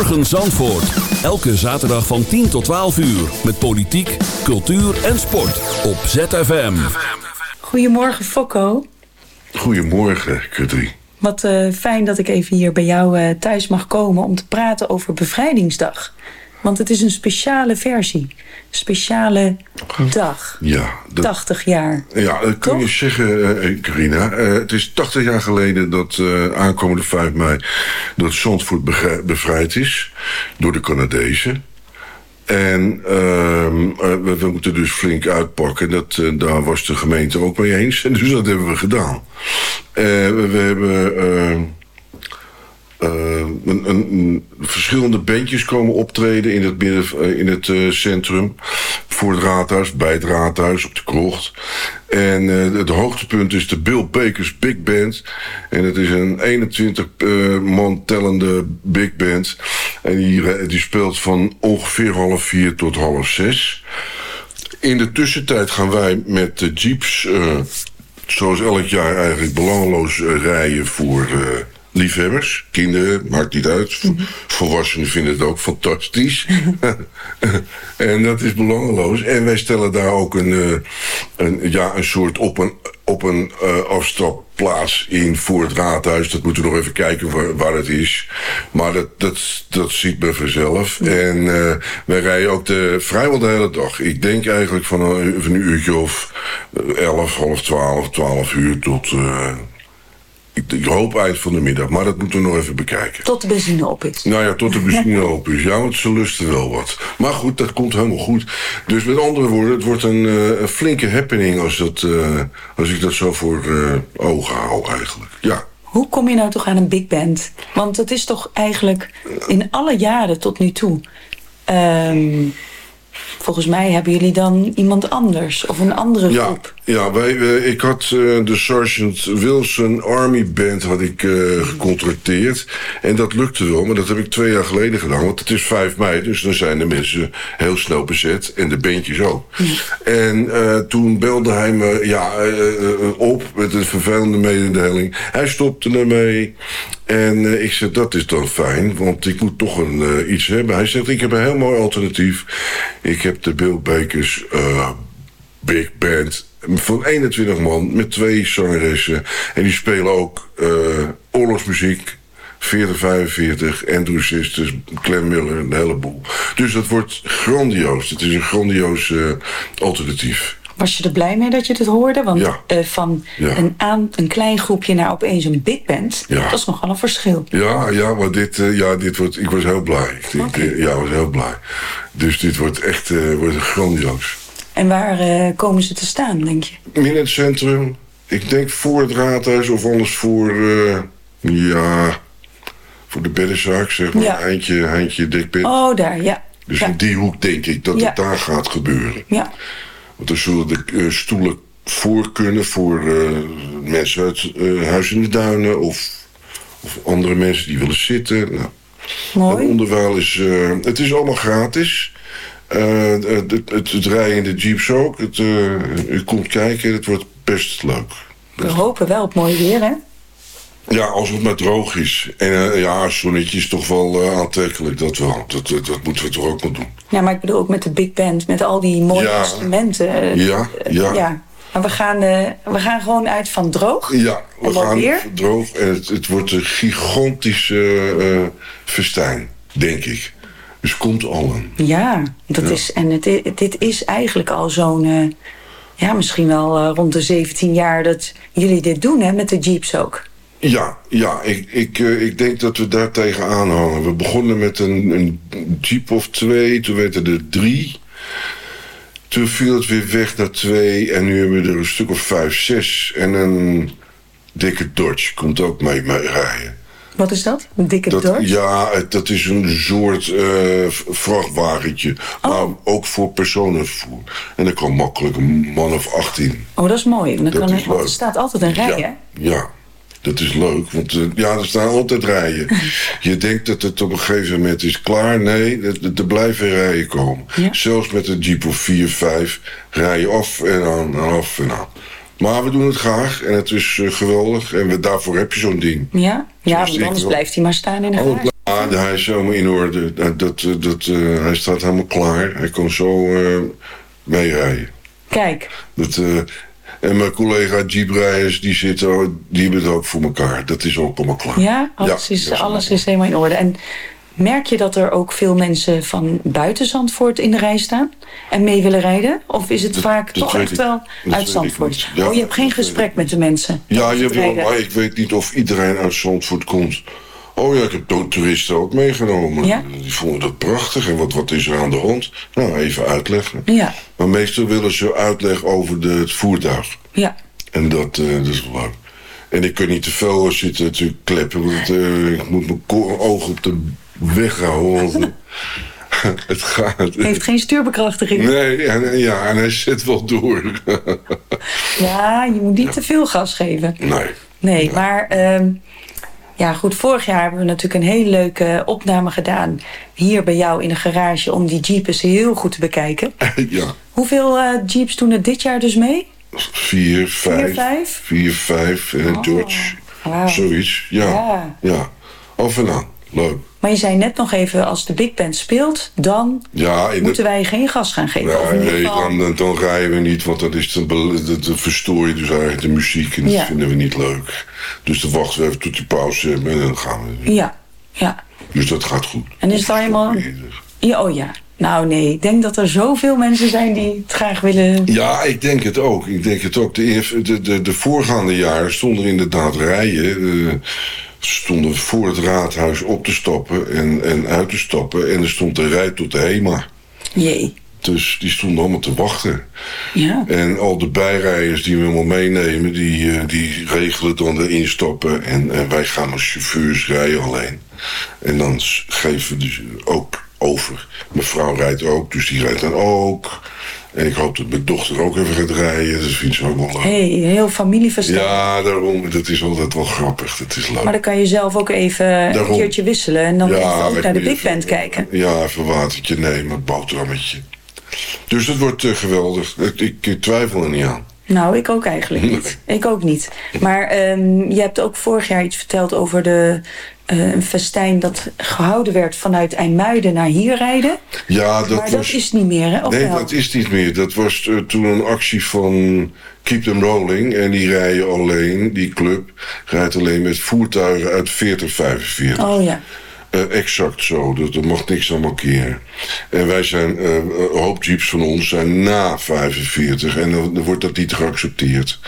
Goedemorgen Zandvoort. Elke zaterdag van 10 tot 12 uur. Met politiek, cultuur en sport. Op ZFM. Goedemorgen Fokko. Goedemorgen Kudri. Wat uh, fijn dat ik even hier bij jou uh, thuis mag komen om te praten over Bevrijdingsdag. Want het is een speciale versie. Speciale dag. Ja. 80 jaar. Ja, dat kun je zeggen, uh, Carina. Uh, het is 80 jaar geleden dat uh, aankomende 5 mei... dat Zandvoort bevrijd is door de Canadezen. En ehm, we, we, moeten dus flink uitpakken. Dat, daar was de gemeente ook mee eens. En dus dat hebben we gedaan. we, we hebben uh, een, een, verschillende bandjes komen optreden in het, midden, in het uh, centrum. voor het raadhuis, bij het raadhuis, op de krocht. En het hoogtepunt is de Bill Bakers Big Band. En het is een 21 uh, man tellende big band. En die, die speelt van ongeveer half vier tot half zes. In de tussentijd gaan wij met de jeeps, zoals elk jaar eigenlijk belangeloos rijden voor liefhebbers, kinderen, maakt niet uit. Volwassenen vinden het ook fantastisch. en dat is belangeloos. En wij stellen daar ook een, uh, een, ja, een soort op een, op een uh, afstapplaats in voor het raadhuis. Dat moeten we nog even kijken waar, waar het is. Maar dat, dat, dat ziet men vanzelf. En uh, wij rijden ook de, vrijwel de hele dag. Ik denk eigenlijk van een, van een uurtje of 11, half 12, 12 uur tot ik hoop eind van de middag, maar dat moeten we nog even bekijken. Tot de benzine op is. Nou ja, tot de benzine op is. Ja, want ze lusten wel wat. Maar goed, dat komt helemaal goed. Dus met andere woorden, het wordt een, uh, een flinke happening als, dat, uh, als ik dat zo voor uh, ogen hou eigenlijk. Ja. Hoe kom je nou toch aan een big band? Want het is toch eigenlijk in alle jaren tot nu toe... Um, volgens mij hebben jullie dan iemand anders of een andere groep. Ja, ja wij, uh, ik had uh, de Sergeant Wilson Army Band had ik, uh, gecontracteerd. En dat lukte wel, maar dat heb ik twee jaar geleden gedaan. Want het is 5 mei, dus dan zijn de mensen heel snel bezet. En de bandjes ook. Ja. En toen belde hij me ja, op met een vervelende mededeling. Hij stopte ermee. En uh, ik zei, dat is dan fijn, want ik moet toch een, uh, iets hebben. Hij zegt, ik heb een heel mooi alternatief. Ik heb de Bill Bakers uh, Big Band van 21 man met twee zangeressen. En die spelen ook oorlogsmuziek, 40, 45, Andrew Sisters, Clem Miller, een heleboel. Dus dat wordt grandioos. Het is een grandioos alternatief. Was je er blij mee dat je dit hoorde? Want ja. uh, van ja. een, aan, een klein groepje naar opeens een big band, ja. dat is nogal een verschil. Ja, ja maar dit, uh, ja, dit wordt, ik was heel blij. Ik, okay. ik, ja, ik was heel blij. Dus dit wordt echt uh, wordt grandioos. En waar komen ze te staan, denk je? In het centrum. Ik denk voor het raadhuis of anders voor, ja, voor de beddenzaak, zeg maar. Eindje, eindje dekbed. Oh, daar, ja. Dus in die hoek denk ik dat het daar gaat gebeuren. Ja. Want er zullen de uh, stoelen voor kunnen voor uh, mensen uit uh, Huis in de Duinen of, of andere mensen die willen zitten. Nou, Mooi. Onderwijl is, het is allemaal gratis. het, het rijden in de jeeps ook. Het, u komt kijken, het wordt best leuk. We hopen wel op mooi weer, hè? Ja, als het maar droog is. En uh, ja, zonnetje is toch wel uh, aantrekkelijk, dat wel. Dat, dat, dat, moeten we toch ook maar doen. Ja, maar ik bedoel ook met de big band, met al die mooie ja. instrumenten. Ja, ja. ja. Maar we gaan, we gaan gewoon uit van droog. Ja, we en gaan weer. droog. En het, het wordt een gigantische festijn, denk ik. Dus komt allen. Ja, dat Ja. is, en het, dit is eigenlijk al zo'n... ja, misschien wel rond de 17 jaar dat jullie dit doen, hè, met de jeeps ook. Ja, ja ik, ik, uh, ik denk dat we daar tegenaan hangen. We begonnen met een, een jeep of twee, toen werden er drie. Toen viel het weer weg naar twee en nu hebben we er een stuk of vijf, zes. En een dikke Dodge komt ook mee, mee rijden. Wat is dat? Een dikke dat, Dodge? Ja, dat is een soort uh, vrachtwagentje. Oh. Maar ook voor personenvervoer. En dat kan makkelijk een man of 18. Oh, dat is mooi. Dan Dat kan er, staat altijd een rij, hè? Ja, dat is leuk. Want uh, ja, er staan altijd rijen. je denkt dat het op een gegeven moment is klaar. Nee, er, blijven rijen komen. Ja. Zelfs met een Jeep of 4, 5 rijden af en aan, en af en aan. Maar we doen het graag en het is uh, geweldig. En we, daarvoor heb je zo'n ding. Ja, ja Dus want anders blijft hij maar staan in de Oh, garage. ja, hij is helemaal in orde. Dat, dat, dat, uh, hij staat helemaal klaar. Hij kan zo uh, meerijden. Kijk, Dat, en mijn collega Jeeprijders, die, zitten, die hebben het ook voor elkaar. Dat is ook allemaal klaar. ja, alles, Ja, is, dat is alles allemaal- is helemaal in orde. En merk je dat er ook veel mensen van buiten Zandvoort in de rij staan en mee willen rijden? Of is het Dat- vaak dat toch echt ik- wel dat uit Zandvoort? Ja, oh, je hebt geen gesprek met de mensen? Ja, je rijden. maar ik weet niet of iedereen uit Zandvoort komt. Oh ja, ik heb to- toeristen ook meegenomen. Ja? Die vonden dat prachtig. En wat, wat is er aan de hand? Nou, even uitleggen. Ja, Maar meestal willen ze uitleg over de, het voertuig. ja. En dat, eh, dat is leuk. En ik kan niet te veel zitten natuurlijk kleppen. Want eh, ik moet mijn oog op de weg houden. het gaat. Heeft geen stuurbekrachtiging. Nee, en, ja, en hij zit wel door. Ja, je moet niet te veel gas geven. nee. Nee, maar ehm, ja, goed. Vorig jaar hebben we natuurlijk een hele leuke opname gedaan. Hier bij jou in de garage om die Jeep eens heel goed te bekijken. ja, Hoeveel eh, Jeeps doen er dit jaar dus mee? vier, vijf. vijf? Vier, vijf. En een Oh, Dodge. wauw. Zoiets, ja. Ja. Ja. Af en aan. Leuk. Maar je zei net nog even, als de Big Band speelt, dan Ja, moeten de, wij geen gas gaan geven. nee, dan, dan rijden we niet, want dat is dan, verstoor je dus eigenlijk de muziek en dat Ja. vinden we niet leuk. Dus dan wachten we even tot die pauze hebben en dan gaan we. Ja, ja. Dus dat gaat goed. En is het al helemaal... Ja, oh ja. Nou nee, ik denk dat er zoveel mensen zijn die het graag willen... Ja, ik denk het ook. Ik denk het ook. De, eerste- de, de, de voorgaande jaren stonden er inderdaad rijen. eh, stonden voor het raadhuis op te stappen en, en uit te stappen. En er stond de rij tot de HEMA. Jee. Dus die stonden allemaal te wachten. Ja. En al de bijrijders die we helemaal meenemen, die, eh, die regelen dan de instappen. En, en wij gaan als chauffeurs rijden alleen. En dan geven we dus ook over. Mijn vrouw rijdt ook, dus die rijdt dan ook. En ik hoop dat mijn dochter ook even gaat rijden. Dat vindt ze ook wel hey, heel familieverstand. Ja, daarom. Dat is altijd wel grappig. Dat is leuk. Maar dan kan je zelf ook even een keertje wisselen... en dan Ja, even naar de Big Band kijken. Ja, even watertje nemen, boterhammetje. Dus dat wordt eh, geweldig. Ik, twijfel er niet aan. Nou, ik ook eigenlijk niet. Ik ook niet. Maar ehm, je hebt ook vorig jaar iets verteld over de, eh, een festijn dat gehouden werd vanuit IJmuiden naar hier rijden. Ja, dat maar was... dat is niet meer, hè? Of nee, wel? dat is niet meer. Dat was eh, toen een actie van Keep Them Rolling. En die rijden alleen, die club, rijdt alleen met voertuigen uit 40, 45. Oh ja. Eh, exact zo, dat, er mag niks aan markeren. En wij zijn, eh, een hoop jeeps van ons zijn na 45 en dan, dan wordt dat niet geaccepteerd.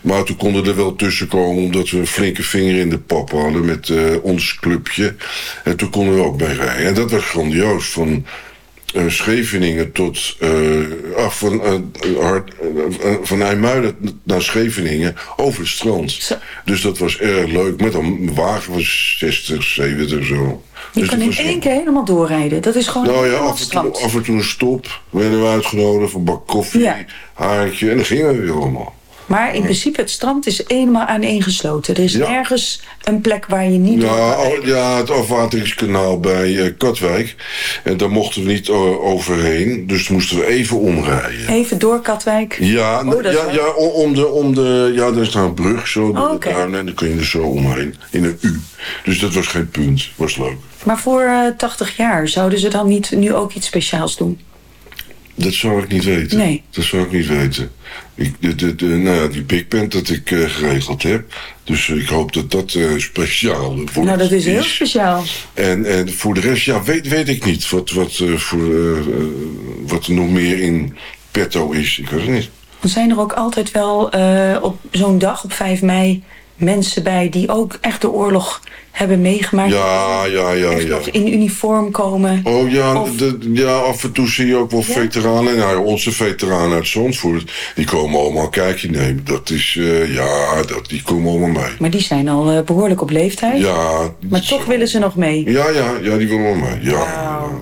Maar toen konden er wel tussen komen omdat we een flinke vinger in de pap hadden met ons clubje. En toen konden we ook mee rijden. En dat was grandioos. Van eh, Scheveningen tot. eh, af van, eh, Hart- eh, van IJmuiden naar Scheveningen over het strand. Zo. Dus dat was erg leuk. Met een wagen van 60, 70 zo. Je Dus kan in één keer helemaal doorrijden. Dat is gewoon nou ja, helemaal af en, toe, strand. af en toe een stop. Werden we uitgenodigd voor een bak koffie, Ja. haartje. En dan gingen we weer allemaal. Maar in principe, het strand is helemaal aaneengesloten. Er is Ja. nergens een plek waar je niet Ja, oh, ja, het afwateringskanaal bij eh, Katwijk. En daar mochten we niet eh, overheen. Dus moesten we even omrijden. Even door Katwijk. Ja, Oh, ja, om de, om de, ja, daar is daar een brug zo Oh. En dan kun je er zo omheen. In een U. Dus dat was geen punt. Was leuk. Maar voor eh, 80 jaar zouden ze dan niet nu ook iets speciaals doen? Dat zou ik niet weten. Nee. Dat zou ik niet weten. Ik, de, de, de, nou ja, die big band dat ik eh, geregeld heb. Dus ik hoop dat dat eh, speciaal wordt. nou, dat is heel speciaal. En, en voor de rest, ja, weet, weet ik niet wat, wat, eh, voor, eh, eh, wat er nog meer in petto is. Ik weet het niet. Er zijn er ook altijd wel eh, op zo'n dag, op 5 mei, mensen bij die ook echt de oorlog hebben meegemaakt. Ja, ja, ja, echt ja. nog in uniform komen. Oh ja, Of- de, ja, af en toe zie je ook wel Ja? veteranen. Nou, onze veteranen uit Zandvoort, die komen allemaal kijkje nemen. Dat is, eh, ja, dat, die komen allemaal mee. Maar die zijn al eh, behoorlijk op leeftijd. Ja, Maar toch willen ze nog mee. Ja, ja, ja, die willen allemaal mee. Ja, Wauw.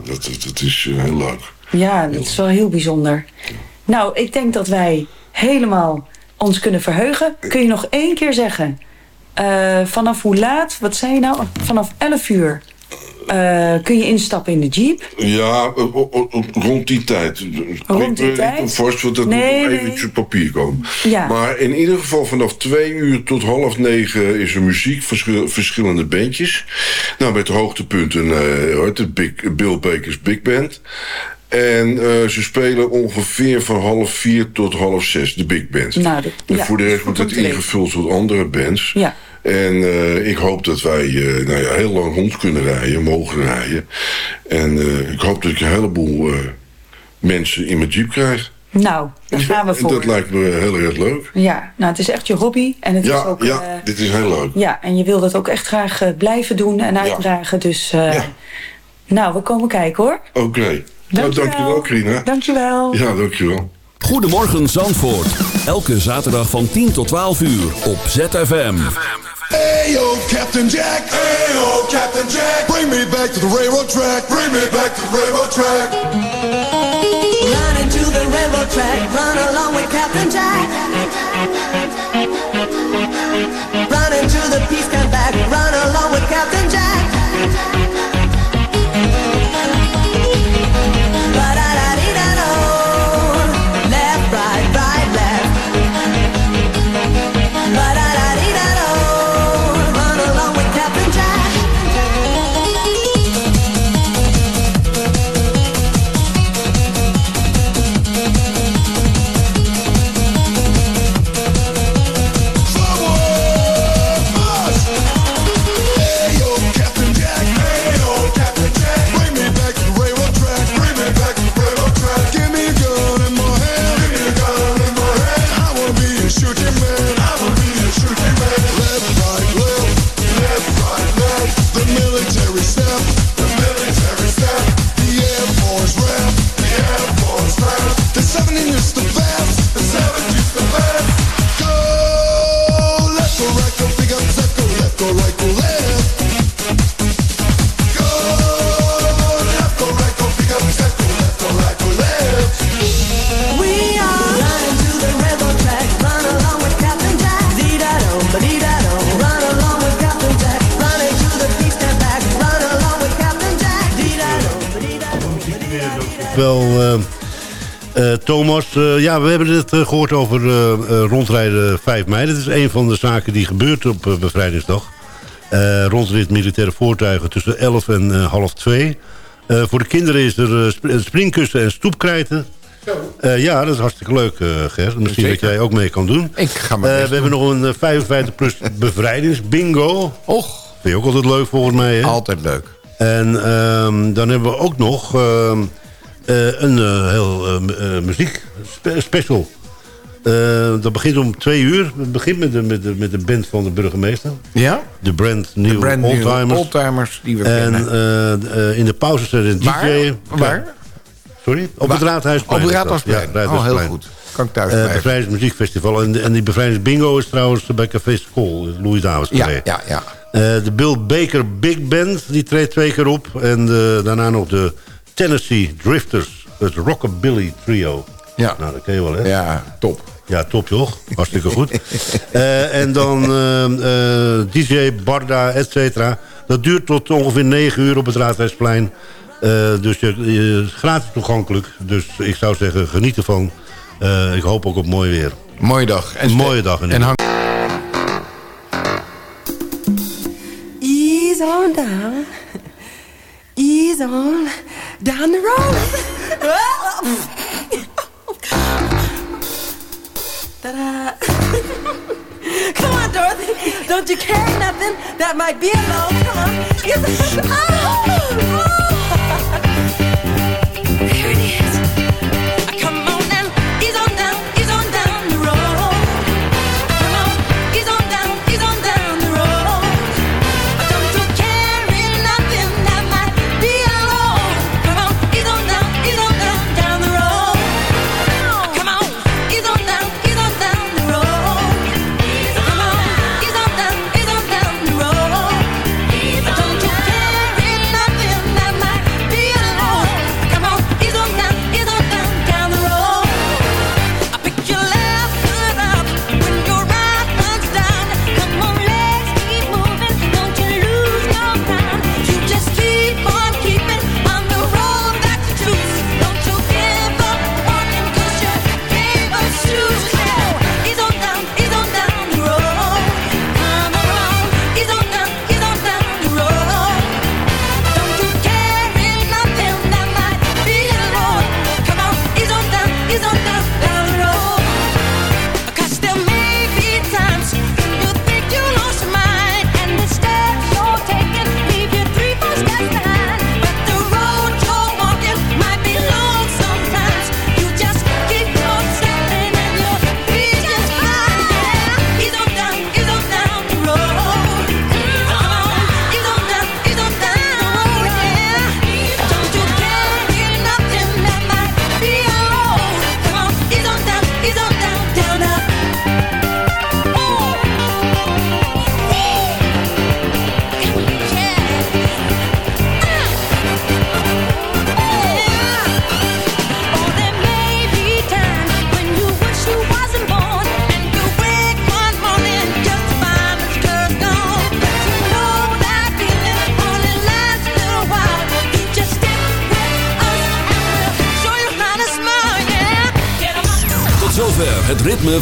ja, dat, dat, dat is eh, heel leuk. Ja, dat is wel heel bijzonder. Nou, ik denk dat wij helemaal ons kunnen verheugen. Kun je nog één keer zeggen? Eh, vanaf hoe laat? Wat zei je nou? Vanaf 11 uur eh, kun je instappen in de jeep. Ja, o- rond die tijd. Rond die ik, tijd? Ik vast, want dat Nee, moet nog nee. eventjes op papier komen. Ja. Maar in ieder geval vanaf twee uur tot half negen is er muziek, verschil- verschillende bandjes. Nou, met hoogtepunten, eh hoor, de Big, Bill Baker's Big Band. En eh, ze spelen ongeveer van half vier tot half zes, de Big Band. Nou, dat- en ja, voor de dat rest wordt te ingevuld tot andere bands. Ja. En eh, ik hoop dat wij eh, nou ja, heel lang rond kunnen rijden, mogen rijden. En eh, ik hoop dat ik een heleboel mensen in mijn jeep krijg. Nou, daar gaan we En voor. dat lijkt me heel erg leuk. Ja, nou, het is echt je hobby. En het is Ja, ook... ja dit is heel leuk. ja, en je wil dat ook echt graag blijven doen en uitdragen. Dus, Ja. nou, we komen kijken hoor. Oké. Nou, dankjewel, Krina. Dankjewel. Ja, dankjewel. Goedemorgen Zandvoort. Elke zaterdag van 10 tot 12 uur op ZFM. Hey yo, Captain Jack. Hey yo, Captain Jack. Bring me back to the railroad track. Bring me back to the railroad track. Run into the railroad track. Run along Wel, eh, eh, Thomas, eh, ja, we hebben het eh, gehoord over rondrijden 5 mei. Dat is een van de zaken die gebeurt op bevrijdingsdag. Rondrit militaire voertuigen tussen 11 en half 2. Eh, voor de kinderen is er sp- springkussen en stoepkrijten. Ja, dat is hartstikke leuk, Ger. Misschien Zeker. dat jij ook mee kan doen. Ik ga best We hebben nog een eh, 55 plus bevrijdingsbingo. Och, Vind je ook altijd leuk volgens mij, hè? altijd leuk. En ehm, dan hebben we ook nog ehm, eh, een eh, heel eh, mu- eh, muziek spe- special. Eh, dat begint om twee uur. Het begint met de, met, de, met de band van de burgemeester. Ja? De brand new De brand new oldtimers. oldtimers die we En kennen. eh, eh, in de pauze zit een? DJ. Waar? Sorry? Op het Raadhuisplein. Op het. Raadhuisplein. Ja, Oh, heel goed. Kan ik thuis Eh, blijven. Bevrijdingsmuziekfestival. En, en die bevrijdingsbingo is trouwens bij Café School. Louis Davids Ja, ja, ja. Eh, de Bill Baker Big Band, die treedt twee keer op. En eh, daarna nog de Tennessee Drifters, het Rockabilly Trio. Ja. Nou, dat ken je wel, hè? Ja, top. Ja, top joh. Hartstikke goed. Eh, en dan eh, eh, DJ, Barda, et cetera. Dat duurt tot ongeveer 9 uur op het Raadhuisplein. Eh, dus je, je is gratis toegankelijk. Dus ik zou zeggen, geniet ervan. Eh, ik hoop ook op mooi weer. Mooie dag. En Een mooie dag. in En ieder hang Ease on down. Ease on down the road. Oh, Ta-da. Come on, Dorothy. Don't you carry nothing that might be alone. Come on. Oh, oh. There it is.